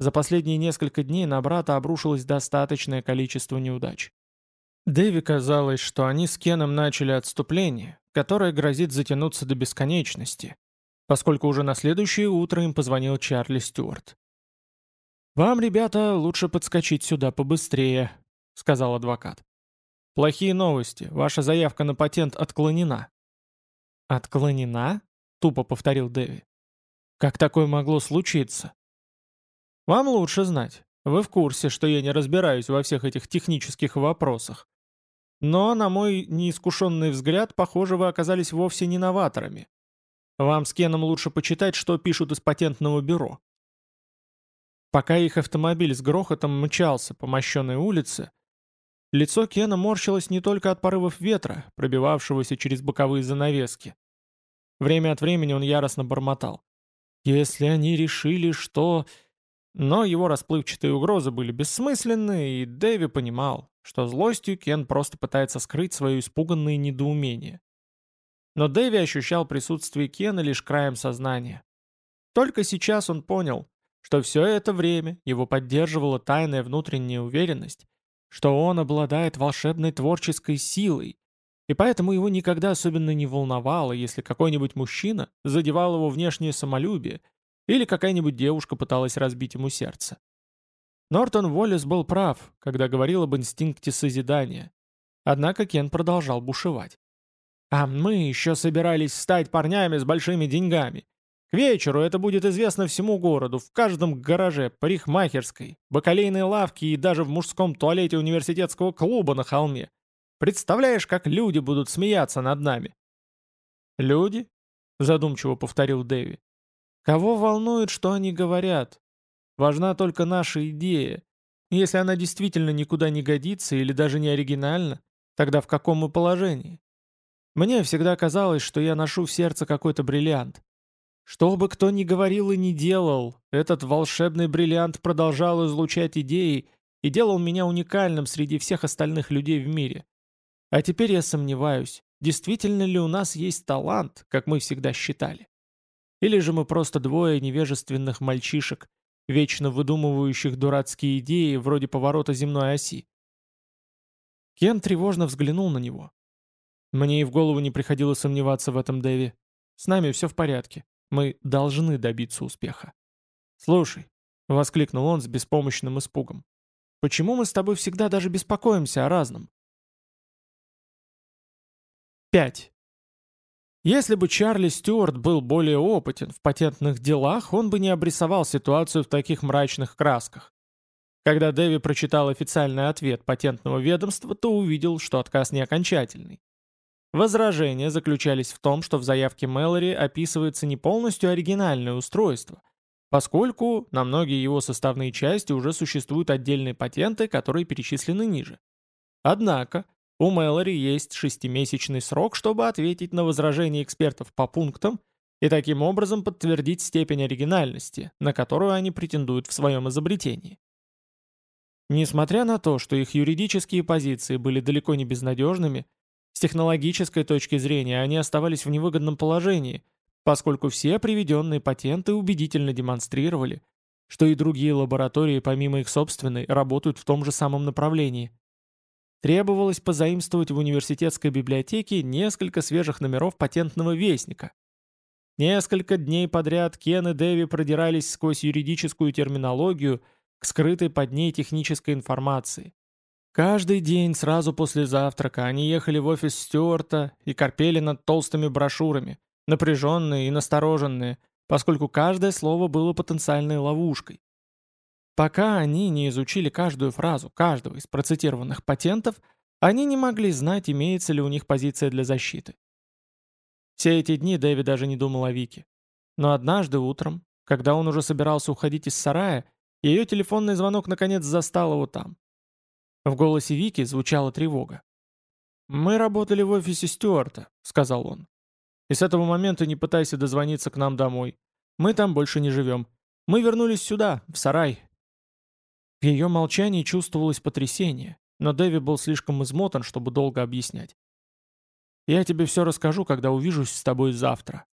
За последние несколько дней на брата обрушилось достаточное количество неудач. Дэви казалось, что они с Кеном начали отступление, которое грозит затянуться до бесконечности, поскольку уже на следующее утро им позвонил Чарли Стюарт. «Вам, ребята, лучше подскочить сюда побыстрее», — сказал адвокат. «Плохие новости. Ваша заявка на патент отклонена». «Отклонена?» — тупо повторил Дэви. «Как такое могло случиться?» «Вам лучше знать. Вы в курсе, что я не разбираюсь во всех этих технических вопросах. Но, на мой неискушенный взгляд, похоже, вы оказались вовсе не новаторами. Вам с Кеном лучше почитать, что пишут из патентного бюро. Пока их автомобиль с грохотом мчался по мощенной улице, лицо Кена морщилось не только от порывов ветра, пробивавшегося через боковые занавески. Время от времени он яростно бормотал. «Если они решили, что...» Но его расплывчатые угрозы были бессмысленны, и Дэви понимал, что злостью Кен просто пытается скрыть свое испуганное недоумение. Но Дэви ощущал присутствие Кена лишь краем сознания. Только сейчас он понял, что все это время его поддерживала тайная внутренняя уверенность, что он обладает волшебной творческой силой, и поэтому его никогда особенно не волновало, если какой-нибудь мужчина задевал его внешнее самолюбие или какая-нибудь девушка пыталась разбить ему сердце. Нортон Уоллес был прав, когда говорил об инстинкте созидания. Однако Кен продолжал бушевать. «А мы еще собирались стать парнями с большими деньгами. К вечеру это будет известно всему городу, в каждом гараже, парикмахерской, бакалейной лавке и даже в мужском туалете университетского клуба на холме. Представляешь, как люди будут смеяться над нами?» «Люди?» — задумчиво повторил Дэви. «Кого волнует, что они говорят? Важна только наша идея. Если она действительно никуда не годится или даже не оригинальна, тогда в каком мы положении? Мне всегда казалось, что я ношу в сердце какой-то бриллиант. Что бы кто ни говорил и не делал, этот волшебный бриллиант продолжал излучать идеи и делал меня уникальным среди всех остальных людей в мире. А теперь я сомневаюсь, действительно ли у нас есть талант, как мы всегда считали. Или же мы просто двое невежественных мальчишек, вечно выдумывающих дурацкие идеи вроде поворота земной оси. Кен тревожно взглянул на него. Мне и в голову не приходило сомневаться в этом Дэви. С нами все в порядке. Мы должны добиться успеха. «Слушай», — воскликнул он с беспомощным испугом, «почему мы с тобой всегда даже беспокоимся о разном?» 5. Если бы Чарли Стюарт был более опытен в патентных делах, он бы не обрисовал ситуацию в таких мрачных красках. Когда Дэви прочитал официальный ответ патентного ведомства, то увидел, что отказ не окончательный. Возражения заключались в том, что в заявке Мэлори описывается не полностью оригинальное устройство, поскольку на многие его составные части уже существуют отдельные патенты, которые перечислены ниже. Однако, у Мэлори есть шестимесячный срок, чтобы ответить на возражения экспертов по пунктам и таким образом подтвердить степень оригинальности, на которую они претендуют в своем изобретении. Несмотря на то, что их юридические позиции были далеко не безнадежными, С технологической точки зрения они оставались в невыгодном положении, поскольку все приведенные патенты убедительно демонстрировали, что и другие лаборатории, помимо их собственной, работают в том же самом направлении. Требовалось позаимствовать в университетской библиотеке несколько свежих номеров патентного вестника. Несколько дней подряд Кен и Дэви продирались сквозь юридическую терминологию к скрытой под ней технической информации. Каждый день сразу после завтрака они ехали в офис Стюарта и корпели над толстыми брошюрами, напряженные и настороженные, поскольку каждое слово было потенциальной ловушкой. Пока они не изучили каждую фразу каждого из процитированных патентов, они не могли знать, имеется ли у них позиция для защиты. Все эти дни Дэви даже не думал о Вике. Но однажды утром, когда он уже собирался уходить из сарая, ее телефонный звонок наконец застал его там. В голосе Вики звучала тревога. «Мы работали в офисе Стюарта», — сказал он. «И с этого момента не пытайся дозвониться к нам домой. Мы там больше не живем. Мы вернулись сюда, в сарай, в ее молчании чувствовалось потрясение, но Дэви был слишком измотан, чтобы долго объяснять. «Я тебе все расскажу, когда увижусь с тобой завтра».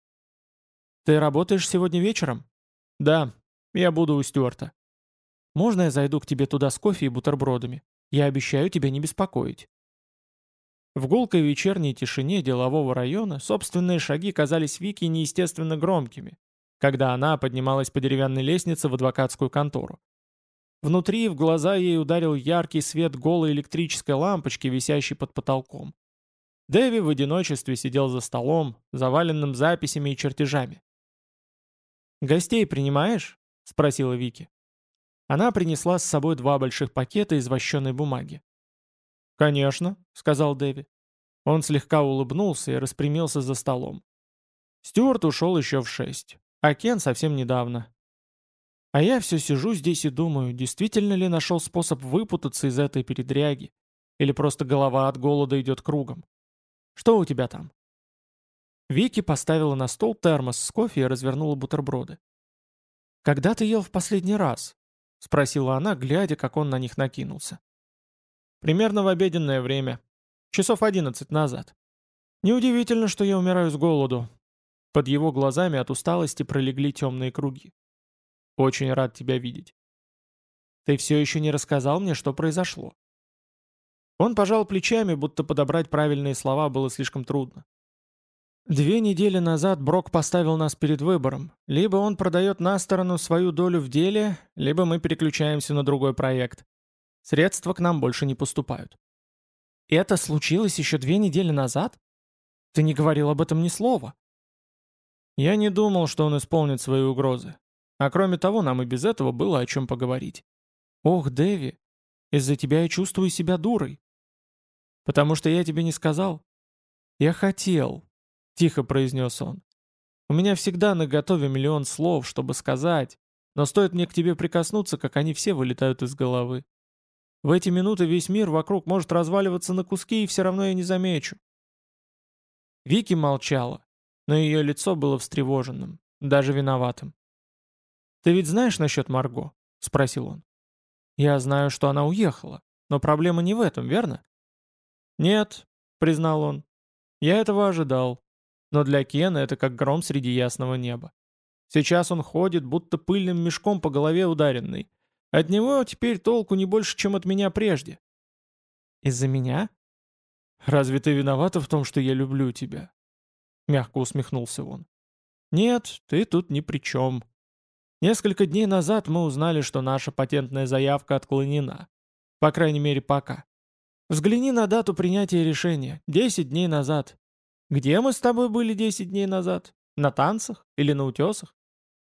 «Ты работаешь сегодня вечером?» «Да, я буду у Стюарта». «Можно я зайду к тебе туда с кофе и бутербродами? Я обещаю тебя не беспокоить». В гулкой вечерней тишине делового района собственные шаги казались Вики неестественно громкими, когда она поднималась по деревянной лестнице в адвокатскую контору. Внутри в глаза ей ударил яркий свет голой электрической лампочки, висящей под потолком. Дэви в одиночестве сидел за столом, заваленным записями и чертежами. «Гостей принимаешь?» — спросила Вики. Она принесла с собой два больших пакета из вощеной бумаги. «Конечно», — сказал Дэви. Он слегка улыбнулся и распрямился за столом. Стюарт ушел еще в шесть, а Кен совсем недавно, а я все сижу здесь и думаю, действительно ли нашел способ выпутаться из этой передряги? Или просто голова от голода идет кругом? Что у тебя там?» Вики поставила на стол термос с кофе и развернула бутерброды. «Когда ты ел в последний раз?» — спросила она, глядя, как он на них накинулся. «Примерно в обеденное время. Часов одиннадцать назад. Неудивительно, что я умираю с голоду». Под его глазами от усталости пролегли темные круги. Очень рад тебя видеть. Ты все еще не рассказал мне, что произошло. Он пожал плечами, будто подобрать правильные слова было слишком трудно. Две недели назад Брок поставил нас перед выбором. Либо он продает на сторону свою долю в деле, либо мы переключаемся на другой проект. Средства к нам больше не поступают. Это случилось еще две недели назад? Ты не говорил об этом ни слова. Я не думал, что он исполнит свои угрозы. А кроме того, нам и без этого было о чем поговорить. Ох, Дэви, из-за тебя я чувствую себя дурой. Потому что я тебе не сказал. Я хотел, тихо произнес он. У меня всегда на готове миллион слов, чтобы сказать, но стоит мне к тебе прикоснуться, как они все вылетают из головы. В эти минуты весь мир вокруг может разваливаться на куски, и все равно я не замечу. Вики молчала, но ее лицо было встревоженным, даже виноватым. «Ты ведь знаешь насчет Марго?» — спросил он. «Я знаю, что она уехала, но проблема не в этом, верно?» «Нет», — признал он. «Я этого ожидал. Но для Кена это как гром среди ясного неба. Сейчас он ходит, будто пыльным мешком по голове ударенный. От него теперь толку не больше, чем от меня прежде». «Из-за меня?» «Разве ты виновата в том, что я люблю тебя?» Мягко усмехнулся он. «Нет, ты тут ни при чем. Несколько дней назад мы узнали, что наша патентная заявка отклонена. По крайней мере, пока. Взгляни на дату принятия решения. Десять дней назад. Где мы с тобой были десять дней назад? На танцах или на утесах?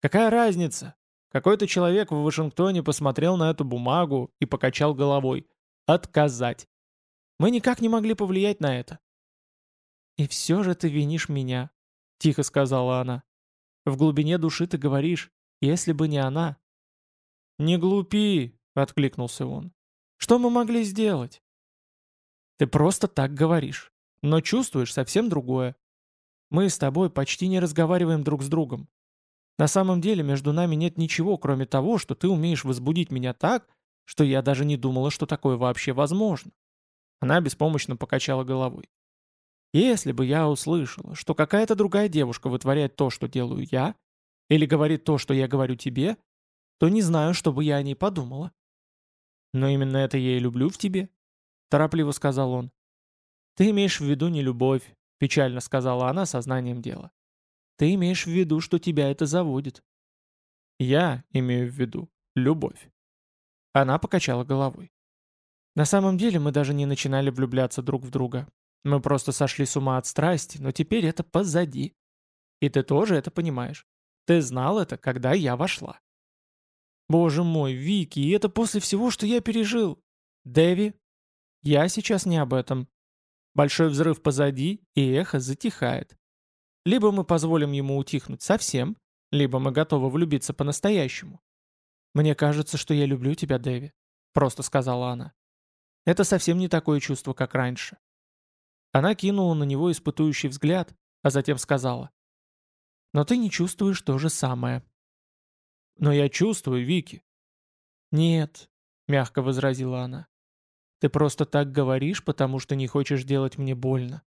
Какая разница? Какой-то человек в Вашингтоне посмотрел на эту бумагу и покачал головой. Отказать. Мы никак не могли повлиять на это. «И все же ты винишь меня», — тихо сказала она. «В глубине души ты говоришь, если бы не она. «Не глупи!» — откликнулся он. «Что мы могли сделать?» «Ты просто так говоришь, но чувствуешь совсем другое. Мы с тобой почти не разговариваем друг с другом. На самом деле между нами нет ничего, кроме того, что ты умеешь возбудить меня так, что я даже не думала, что такое вообще возможно». Она беспомощно покачала головой. Если бы я услышала, что какая-то другая девушка вытворяет то, что делаю я, или говорит то, что я говорю тебе, то не знаю, что бы я о ней подумала. Но именно это я и люблю в тебе, торопливо сказал он. Ты имеешь в виду не любовь, печально сказала она сознанием дела. Ты имеешь в виду, что тебя это заводит. Я имею в виду любовь. Она покачала головой. На самом деле мы даже не начинали влюбляться друг в друга. Мы просто сошли с ума от страсти, но теперь это позади. И ты тоже это понимаешь. Ты знал это, когда я вошла. Боже мой, Вики, это после всего, что я пережил. Дэви, я сейчас не об этом. Большой взрыв позади, и эхо затихает. Либо мы позволим ему утихнуть совсем, либо мы готовы влюбиться по-настоящему. «Мне кажется, что я люблю тебя, Дэви», — просто сказала она. «Это совсем не такое чувство, как раньше. Она кинула на него испытующий взгляд, а затем сказала. «Но ты не чувствуешь то же самое». «Но я чувствую, Вики». «Нет», — мягко возразила она. «Ты просто так говоришь, потому что не хочешь делать мне больно.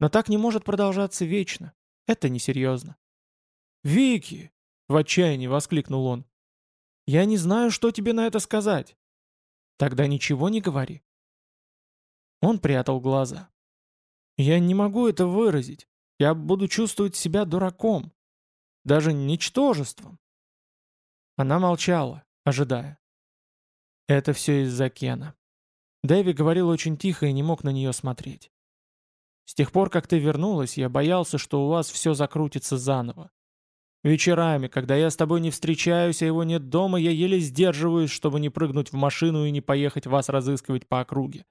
Но так не может продолжаться вечно. Это несерьезно». «Вики!» — в отчаянии воскликнул он. «Я не знаю, что тебе на это сказать». «Тогда ничего не говори». Он прятал глаза. Я не могу это выразить. Я буду чувствовать себя дураком. Даже ничтожеством. Она молчала, ожидая. Это все из-за Кена. Дэви говорил очень тихо и не мог на нее смотреть. С тех пор, как ты вернулась, я боялся, что у вас все закрутится заново. Вечерами, когда я с тобой не встречаюсь, а его нет дома, я еле сдерживаюсь, чтобы не прыгнуть в машину и не поехать вас разыскивать по округе.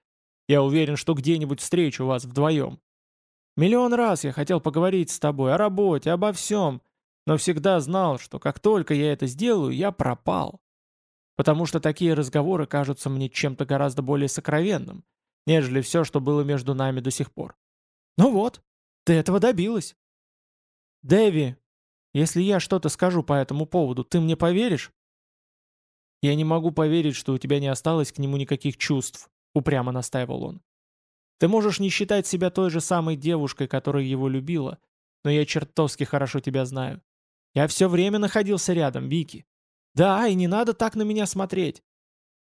Я уверен, что где-нибудь встречу вас вдвоем. Миллион раз я хотел поговорить с тобой о работе, обо всем, но всегда знал, что как только я это сделаю, я пропал. Потому что такие разговоры кажутся мне чем-то гораздо более сокровенным, нежели все, что было между нами до сих пор. Ну вот, ты этого добилась. Дэви, если я что-то скажу по этому поводу, ты мне поверишь? Я не могу поверить, что у тебя не осталось к нему никаких чувств. — упрямо настаивал он. «Ты можешь не считать себя той же самой девушкой, которая его любила, но я чертовски хорошо тебя знаю. Я все время находился рядом, Вики. Да, и не надо так на меня смотреть.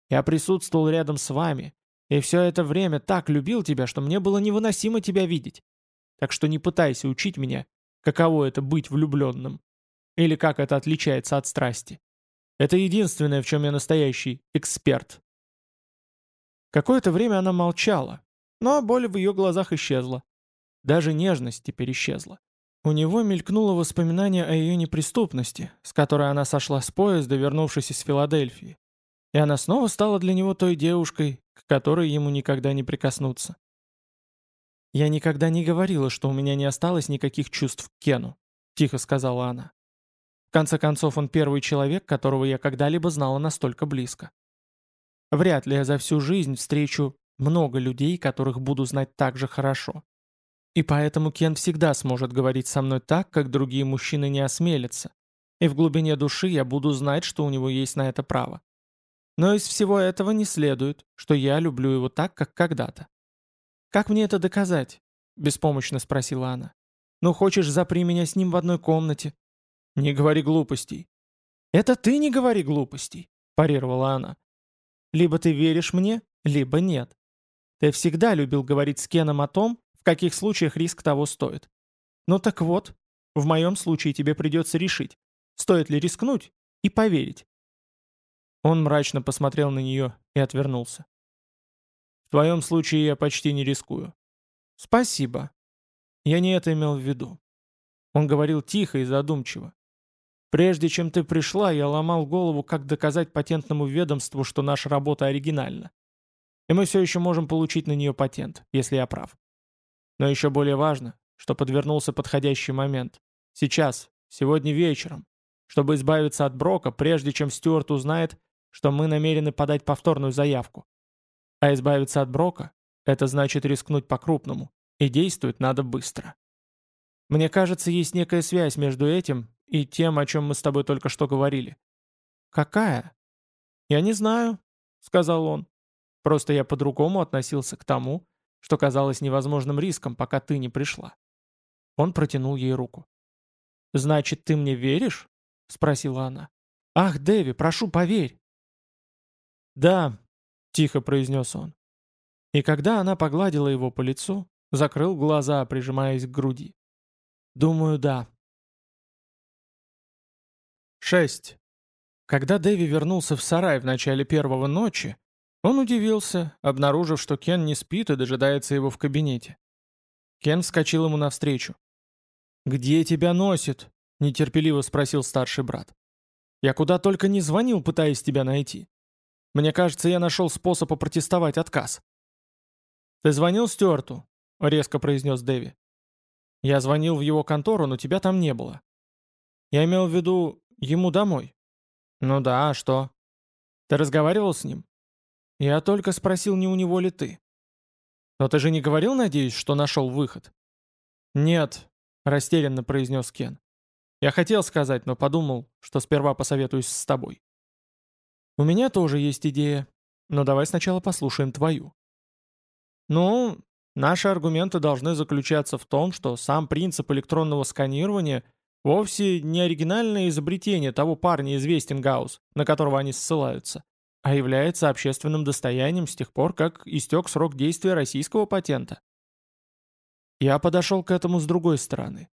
Я присутствовал рядом с вами, и все это время так любил тебя, что мне было невыносимо тебя видеть. Так что не пытайся учить меня, каково это быть влюбленным. Или как это отличается от страсти. Это единственное, в чем я настоящий эксперт. Какое-то время она молчала, но боль в ее глазах исчезла. Даже нежность теперь исчезла. У него мелькнуло воспоминание о ее неприступности, с которой она сошла с поезда, вернувшись из Филадельфии. И она снова стала для него той девушкой, к которой ему никогда не прикоснуться. «Я никогда не говорила, что у меня не осталось никаких чувств к Кену», — тихо сказала она. «В конце концов, он первый человек, которого я когда-либо знала настолько близко. Вряд ли я за всю жизнь встречу много людей, которых буду знать так же хорошо. И поэтому Кен всегда сможет говорить со мной так, как другие мужчины не осмелятся. И в глубине души я буду знать, что у него есть на это право. Но из всего этого не следует, что я люблю его так, как когда-то. «Как мне это доказать?» – беспомощно спросила она. «Ну, хочешь, запри меня с ним в одной комнате?» «Не говори глупостей». «Это ты не говори глупостей», – парировала она. Либо ты веришь мне, либо нет. Ты всегда любил говорить с Кеном о том, в каких случаях риск того стоит. Ну так вот, в моем случае тебе придется решить, стоит ли рискнуть и поверить. Он мрачно посмотрел на нее и отвернулся. В твоем случае я почти не рискую. Спасибо. Я не это имел в виду. Он говорил тихо и задумчиво. Прежде чем ты пришла, я ломал голову, как доказать патентному ведомству, что наша работа оригинальна. И мы все еще можем получить на нее патент, если я прав. Но еще более важно, что подвернулся подходящий момент. Сейчас, сегодня вечером, чтобы избавиться от Брока, прежде чем Стюарт узнает, что мы намерены подать повторную заявку. А избавиться от Брока — это значит рискнуть по-крупному, и действовать надо быстро. Мне кажется, есть некая связь между этим и тем, о чем мы с тобой только что говорили». «Какая?» «Я не знаю», — сказал он. «Просто я по-другому относился к тому, что казалось невозможным риском, пока ты не пришла. Он протянул ей руку. «Значит, ты мне веришь?» — спросила она. «Ах, Дэви, прошу, поверь!» «Да», — тихо произнес он. И когда она погладила его по лицу, закрыл глаза, прижимаясь к груди. «Думаю, да». 6. Когда Дэви вернулся в сарай в начале первого ночи, он удивился, обнаружив, что Кен не спит и дожидается его в кабинете. Кен вскочил ему навстречу. «Где тебя носит?» — нетерпеливо спросил старший брат. «Я куда только не звонил, пытаясь тебя найти. Мне кажется, я нашел способ опротестовать отказ». «Ты звонил Стюарту?» — резко произнес Дэви. «Я звонил в его контору, но тебя там не было». «Я имел в виду ему домой». «Ну да, а что?» «Ты разговаривал с ним?» «Я только спросил, не у него ли ты». «Но ты же не говорил, надеюсь, что нашел выход?» «Нет», — растерянно произнес Кен. «Я хотел сказать, но подумал, что сперва посоветуюсь с тобой». «У меня тоже есть идея, но давай сначала послушаем твою». «Ну, наши аргументы должны заключаться в том, что сам принцип электронного сканирования вовсе не оригинальное изобретение того парня из Вестингаус, на которого они ссылаются, а является общественным достоянием с тех пор, как истек срок действия российского патента. Я подошел к этому с другой стороны.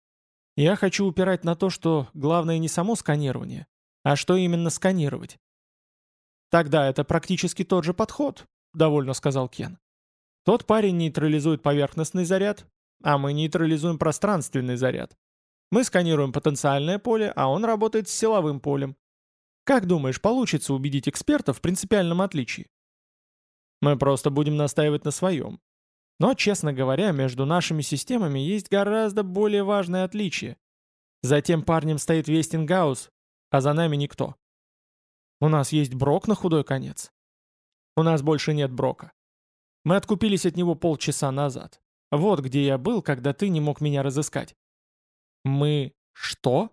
Я хочу упирать на то, что главное не само сканирование, а что именно сканировать. Тогда это практически тот же подход, довольно сказал Кен. Тот парень нейтрализует поверхностный заряд, а мы нейтрализуем пространственный заряд. Мы сканируем потенциальное поле, а он работает с силовым полем. Как думаешь, получится убедить экспертов в принципиальном отличии? Мы просто будем настаивать на своем. Но, честно говоря, между нашими системами есть гораздо более важное отличие. За тем парнем стоит Вестингаус, а за нами никто. У нас есть Брок на худой конец. У нас больше нет Брока. Мы откупились от него полчаса назад. Вот где я был, когда ты не мог меня разыскать. Мы... что?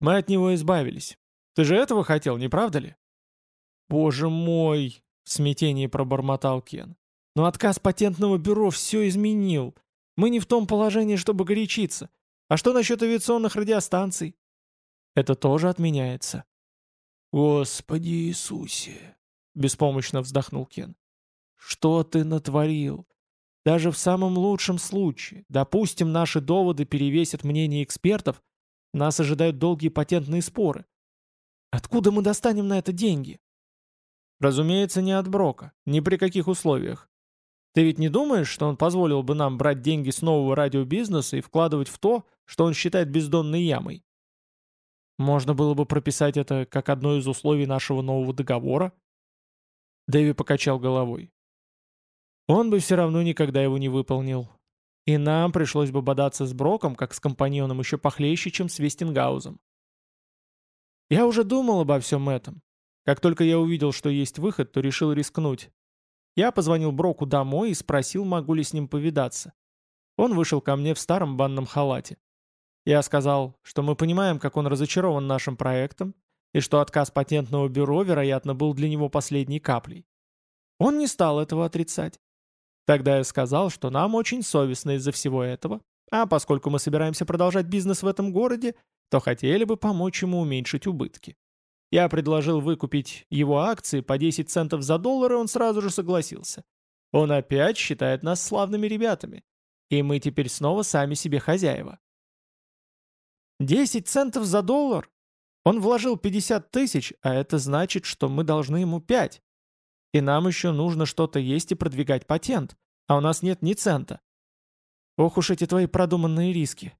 Мы от него избавились. Ты же этого хотел, не правда ли? Боже мой, в смятении пробормотал Кен. Но отказ патентного бюро все изменил. Мы не в том положении, чтобы горячиться. А что насчет авиационных радиостанций? Это тоже отменяется. Господи Иисусе! Беспомощно вздохнул Кен. Что ты натворил? Даже в самом лучшем случае, допустим, наши доводы перевесят мнение экспертов, нас ожидают долгие патентные споры. Откуда мы достанем на это деньги? Разумеется, не от Брока, ни при каких условиях. Ты ведь не думаешь, что он позволил бы нам брать деньги с нового радиобизнеса и вкладывать в то, что он считает бездонной ямой? Можно было бы прописать это как одно из условий нашего нового договора? Дэви покачал головой. Он бы все равно никогда его не выполнил. И нам пришлось бы бодаться с Броком, как с компаньоном, еще похлеще, чем с Вестингаузом. Я уже думал обо всем этом. Как только я увидел, что есть выход, то решил рискнуть. Я позвонил Броку домой и спросил, могу ли с ним повидаться. Он вышел ко мне в старом банном халате. Я сказал, что мы понимаем, как он разочарован нашим проектом, и что отказ патентного бюро, вероятно, был для него последней каплей. Он не стал этого отрицать. Тогда я сказал, что нам очень совестно из-за всего этого, а поскольку мы собираемся продолжать бизнес в этом городе, то хотели бы помочь ему уменьшить убытки. Я предложил выкупить его акции по 10 центов за доллар, и он сразу же согласился. Он опять считает нас славными ребятами. И мы теперь снова сами себе хозяева. 10 центов за доллар? Он вложил 50 тысяч, а это значит, что мы должны ему 5. И нам еще нужно что-то есть и продвигать патент, а у нас нет ни цента. Ох уж эти твои продуманные риски.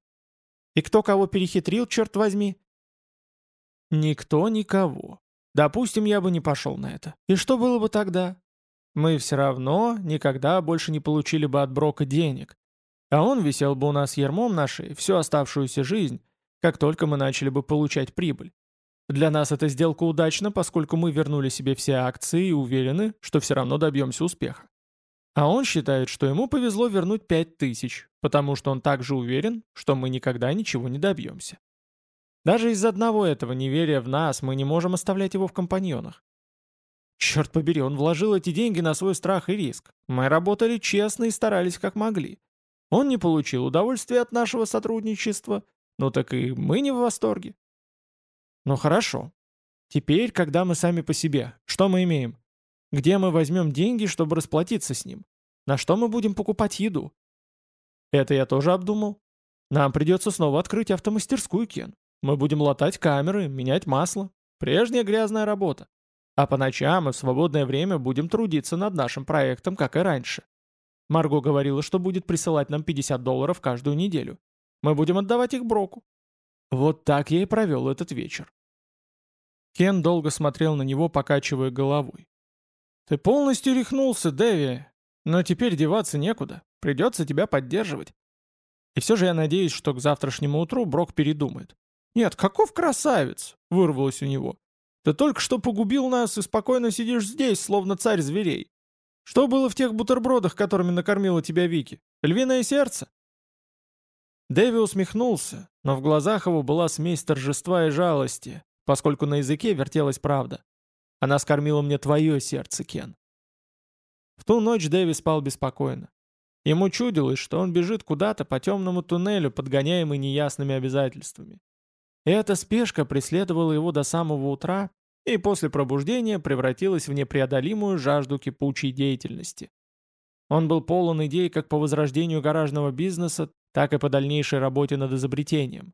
И кто кого перехитрил, черт возьми? Никто никого. Допустим, я бы не пошел на это. И что было бы тогда? Мы все равно никогда больше не получили бы от Брока денег. А он висел бы у нас ермом нашей всю оставшуюся жизнь, как только мы начали бы получать прибыль. Для нас эта сделка удачна, поскольку мы вернули себе все акции и уверены, что все равно добьемся успеха. А он считает, что ему повезло вернуть 5000, потому что он также уверен, что мы никогда ничего не добьемся. Даже из одного этого неверия в нас мы не можем оставлять его в компаньонах. Черт побери, он вложил эти деньги на свой страх и риск. Мы работали честно и старались как могли. Он не получил удовольствия от нашего сотрудничества, ну так и мы не в восторге. Ну хорошо. Теперь, когда мы сами по себе, что мы имеем? Где мы возьмем деньги, чтобы расплатиться с ним? На что мы будем покупать еду? Это я тоже обдумал. Нам придется снова открыть автомастерскую, Кен. Мы будем латать камеры, менять масло. Прежняя грязная работа. А по ночам и в свободное время будем трудиться над нашим проектом, как и раньше. Марго говорила, что будет присылать нам 50 долларов каждую неделю. Мы будем отдавать их Броку. Вот так я и провел этот вечер. Кен долго смотрел на него, покачивая головой. «Ты полностью рехнулся, Дэви, но теперь деваться некуда. Придется тебя поддерживать. И все же я надеюсь, что к завтрашнему утру Брок передумает. «Нет, каков красавец!» — вырвалось у него. «Ты только что погубил нас и спокойно сидишь здесь, словно царь зверей. Что было в тех бутербродах, которыми накормила тебя Вики? Львиное сердце?» Дэви усмехнулся, но в глазах его была смесь торжества и жалости, поскольку на языке вертелась правда. Она скормила мне твое сердце, Кен. В ту ночь Дэви спал беспокойно. Ему чудилось, что он бежит куда-то по темному туннелю, подгоняемый неясными обязательствами. И эта спешка преследовала его до самого утра и после пробуждения превратилась в непреодолимую жажду кипучей деятельности. Он был полон идей как по возрождению гаражного бизнеса, так и по дальнейшей работе над изобретением.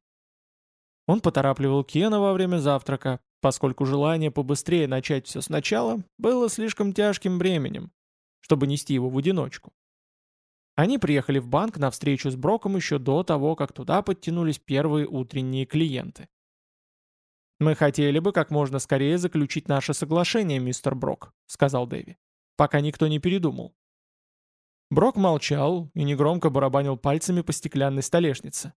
Он поторапливал Кена во время завтрака, поскольку желание побыстрее начать все сначала было слишком тяжким бременем, чтобы нести его в одиночку. Они приехали в банк на встречу с Броком еще до того, как туда подтянулись первые утренние клиенты. «Мы хотели бы как можно скорее заключить наше соглашение, мистер Брок», — сказал Дэви, «пока никто не передумал». Брок молчал и негромко барабанил пальцами по стеклянной столешнице.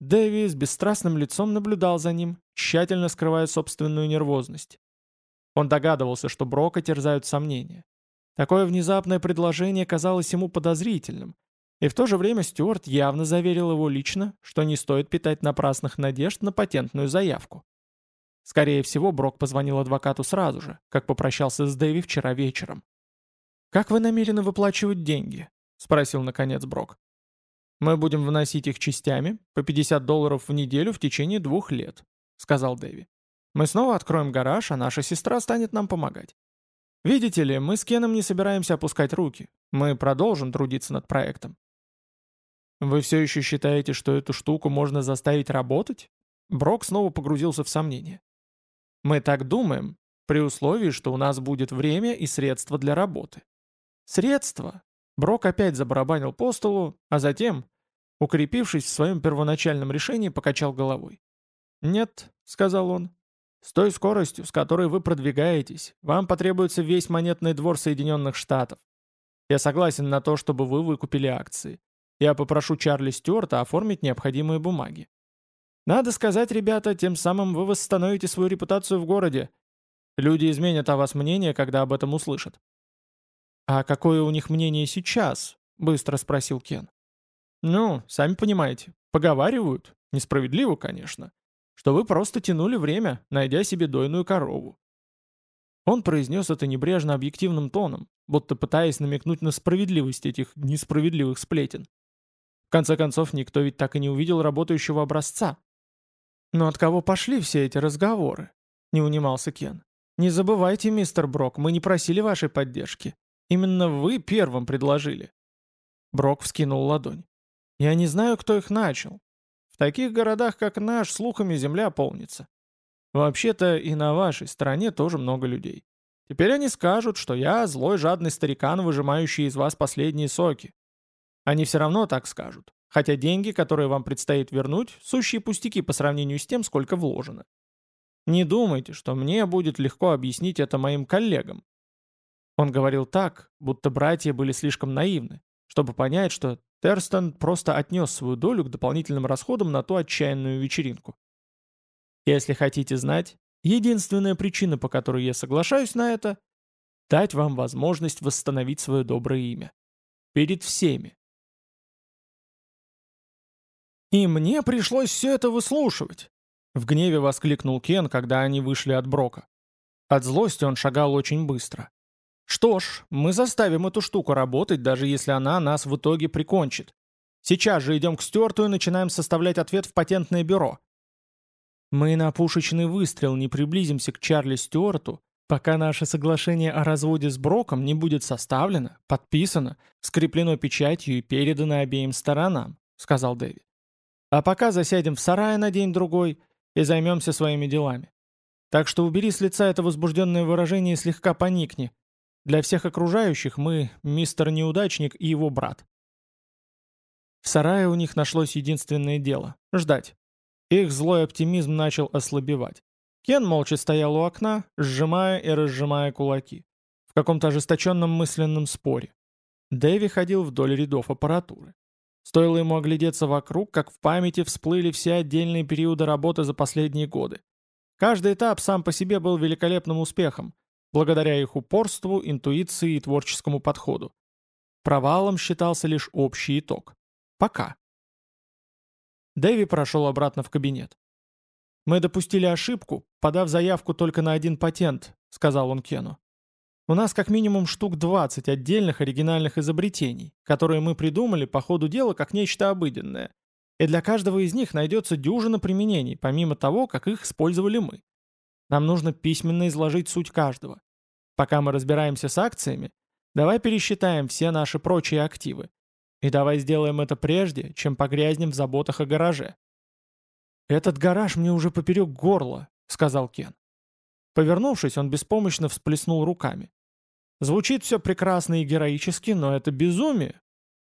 Дэви с бесстрастным лицом наблюдал за ним, тщательно скрывая собственную нервозность. Он догадывался, что Брока терзают сомнения. Такое внезапное предложение казалось ему подозрительным, и в то же время Стюарт явно заверил его лично, что не стоит питать напрасных надежд на патентную заявку. Скорее всего, Брок позвонил адвокату сразу же, как попрощался с Дэви вчера вечером. «Как вы намерены выплачивать деньги?» — спросил наконец Брок. «Мы будем вносить их частями, по 50 долларов в неделю в течение двух лет», — сказал Дэви. «Мы снова откроем гараж, а наша сестра станет нам помогать. Видите ли, мы с Кеном не собираемся опускать руки. Мы продолжим трудиться над проектом. Вы все еще считаете, что эту штуку можно заставить работать? Брок снова погрузился в сомнения. Мы так думаем, при условии, что у нас будет время и средства для работы. Средства? Брок опять забарабанил по столу, а затем, укрепившись в своем первоначальном решении, покачал головой. «Нет», — сказал он, с той скоростью, с которой вы продвигаетесь, вам потребуется весь монетный двор Соединенных Штатов. Я согласен на то, чтобы вы выкупили акции. Я попрошу Чарли Стюарта оформить необходимые бумаги. Надо сказать, ребята, тем самым вы восстановите свою репутацию в городе. Люди изменят о вас мнение, когда об этом услышат. «А какое у них мнение сейчас?» — быстро спросил Кен. «Ну, сами понимаете, поговаривают. Несправедливо, конечно что вы просто тянули время, найдя себе дойную корову. Он произнес это небрежно объективным тоном, будто пытаясь намекнуть на справедливость этих несправедливых сплетен. В конце концов, никто ведь так и не увидел работающего образца. «Но от кого пошли все эти разговоры?» — не унимался Кен. «Не забывайте, мистер Брок, мы не просили вашей поддержки. Именно вы первым предложили». Брок вскинул ладонь. «Я не знаю, кто их начал, в таких городах, как наш, слухами земля полнится. Вообще-то и на вашей стороне тоже много людей. Теперь они скажут, что я злой жадный старикан, выжимающий из вас последние соки. Они все равно так скажут, хотя деньги, которые вам предстоит вернуть, сущие пустяки по сравнению с тем, сколько вложено. Не думайте, что мне будет легко объяснить это моим коллегам. Он говорил так, будто братья были слишком наивны, чтобы понять, что Терстон просто отнес свою долю к дополнительным расходам на ту отчаянную вечеринку. Если хотите знать, единственная причина, по которой я соглашаюсь на это — дать вам возможность восстановить свое доброе имя. Перед всеми. «И мне пришлось все это выслушивать!» В гневе воскликнул Кен, когда они вышли от Брока. От злости он шагал очень быстро. «Что ж, мы заставим эту штуку работать, даже если она нас в итоге прикончит. Сейчас же идем к Стюарту и начинаем составлять ответ в патентное бюро». Мы на пушечный выстрел не приблизимся к Чарли Стюарту, пока наше соглашение о разводе с Броком не будет составлено, подписано, скреплено печатью и передано обеим сторонам», — сказал Дэви. «А пока засядем в сарае на день-другой и займемся своими делами. Так что убери с лица это возбужденное выражение и слегка поникни. Для всех окружающих мы мистер Неудачник и его брат». В сарае у них нашлось единственное дело — ждать. Их злой оптимизм начал ослабевать. Кен молча стоял у окна, сжимая и разжимая кулаки. В каком-то ожесточенном мысленном споре. Дэви ходил вдоль рядов аппаратуры. Стоило ему оглядеться вокруг, как в памяти всплыли все отдельные периоды работы за последние годы. Каждый этап сам по себе был великолепным успехом, благодаря их упорству, интуиции и творческому подходу. Провалом считался лишь общий итог. Пока. Дэви прошел обратно в кабинет. «Мы допустили ошибку, подав заявку только на один патент», — сказал он Кену. «У нас как минимум штук 20 отдельных оригинальных изобретений, которые мы придумали по ходу дела как нечто обыденное. И для каждого из них найдется дюжина применений, помимо того, как их использовали мы. Нам нужно письменно изложить суть каждого. Пока мы разбираемся с акциями, давай пересчитаем все наши прочие активы. И давай сделаем это прежде, чем погрязнем в заботах о гараже. «Этот гараж мне уже поперек горла», — сказал Кен. Повернувшись, он беспомощно всплеснул руками. Звучит все прекрасно и героически, но это безумие.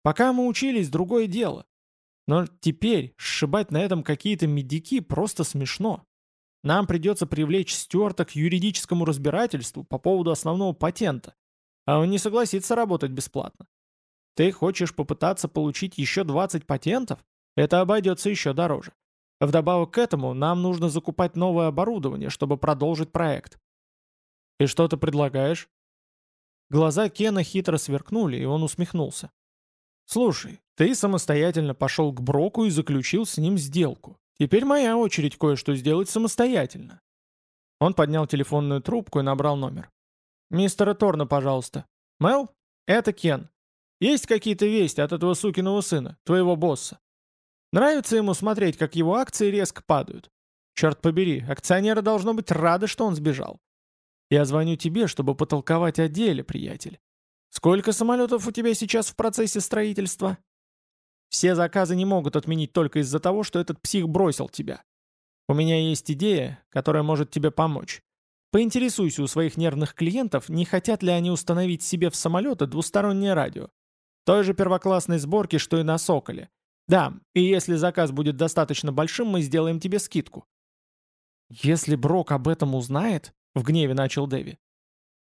Пока мы учились, другое дело. Но теперь сшибать на этом какие-то медики просто смешно. Нам придется привлечь Стюарта к юридическому разбирательству по поводу основного патента, а он не согласится работать бесплатно. Ты хочешь попытаться получить еще 20 патентов? Это обойдется еще дороже. Вдобавок к этому, нам нужно закупать новое оборудование, чтобы продолжить проект. И что ты предлагаешь? Глаза Кена хитро сверкнули, и он усмехнулся. Слушай, ты самостоятельно пошел к Броку и заключил с ним сделку. Теперь моя очередь кое-что сделать самостоятельно. Он поднял телефонную трубку и набрал номер. «Мистера Торна, пожалуйста». «Мел? Это Кен. Есть какие-то вести от этого сукиного сына, твоего босса?» Нравится ему смотреть, как его акции резко падают. Черт побери, акционеры должно быть рады, что он сбежал. Я звоню тебе, чтобы потолковать о деле, приятель. Сколько самолетов у тебя сейчас в процессе строительства? Все заказы не могут отменить только из-за того, что этот псих бросил тебя. У меня есть идея, которая может тебе помочь. Поинтересуйся у своих нервных клиентов, не хотят ли они установить себе в самолеты двустороннее радио. Той же первоклассной сборки, что и на «Соколе». Да, и если заказ будет достаточно большим, мы сделаем тебе скидку. Если Брок об этом узнает, в гневе начал Дэви.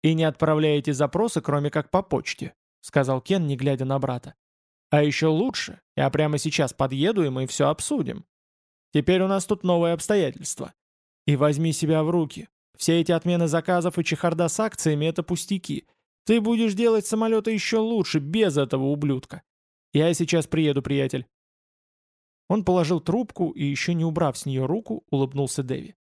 И не отправляете запросы, кроме как по почте, сказал Кен, не глядя на брата. А еще лучше, я прямо сейчас подъеду, и мы все обсудим. Теперь у нас тут новые обстоятельства. И возьми себя в руки. Все эти отмены заказов и чехарда с акциями — это пустяки. Ты будешь делать самолеты еще лучше, без этого ублюдка. Я сейчас приеду, приятель. Он положил трубку и, еще не убрав с нее руку, улыбнулся Дэви.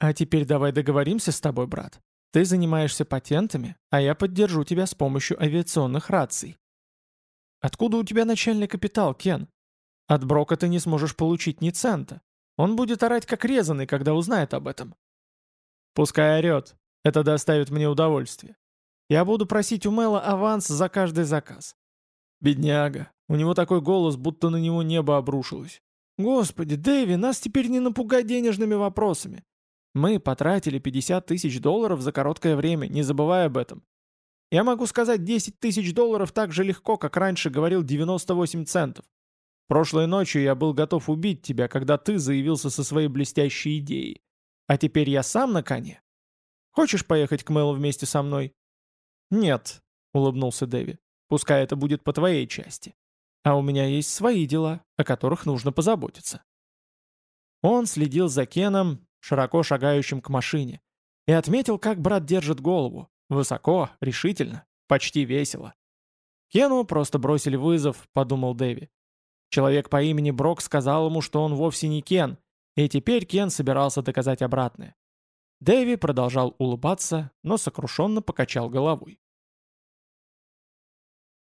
«А теперь давай договоримся с тобой, брат. Ты занимаешься патентами, а я поддержу тебя с помощью авиационных раций». «Откуда у тебя начальный капитал, Кен? От Брока ты не сможешь получить ни цента. Он будет орать как резанный, когда узнает об этом». «Пускай орет. Это доставит мне удовольствие. Я буду просить у Мэла аванс за каждый заказ. Бедняга, у него такой голос, будто на него небо обрушилось. Господи, Дэви, нас теперь не напугать денежными вопросами. Мы потратили 50 тысяч долларов за короткое время, не забывай об этом. Я могу сказать 10 тысяч долларов так же легко, как раньше говорил 98 центов. Прошлой ночью я был готов убить тебя, когда ты заявился со своей блестящей идеей. А теперь я сам на коне. Хочешь поехать к Мэлу вместе со мной?» «Нет», — улыбнулся Дэви. «Пускай это будет по твоей части. А у меня есть свои дела, о которых нужно позаботиться». Он следил за Кеном, широко шагающим к машине, и отметил, как брат держит голову. Высоко, решительно, почти весело. Кену просто бросили вызов, подумал Дэви. Человек по имени Брок сказал ему, что он вовсе не Кен, и теперь Кен собирался доказать обратное. Дэви продолжал улыбаться, но сокрушенно покачал головой.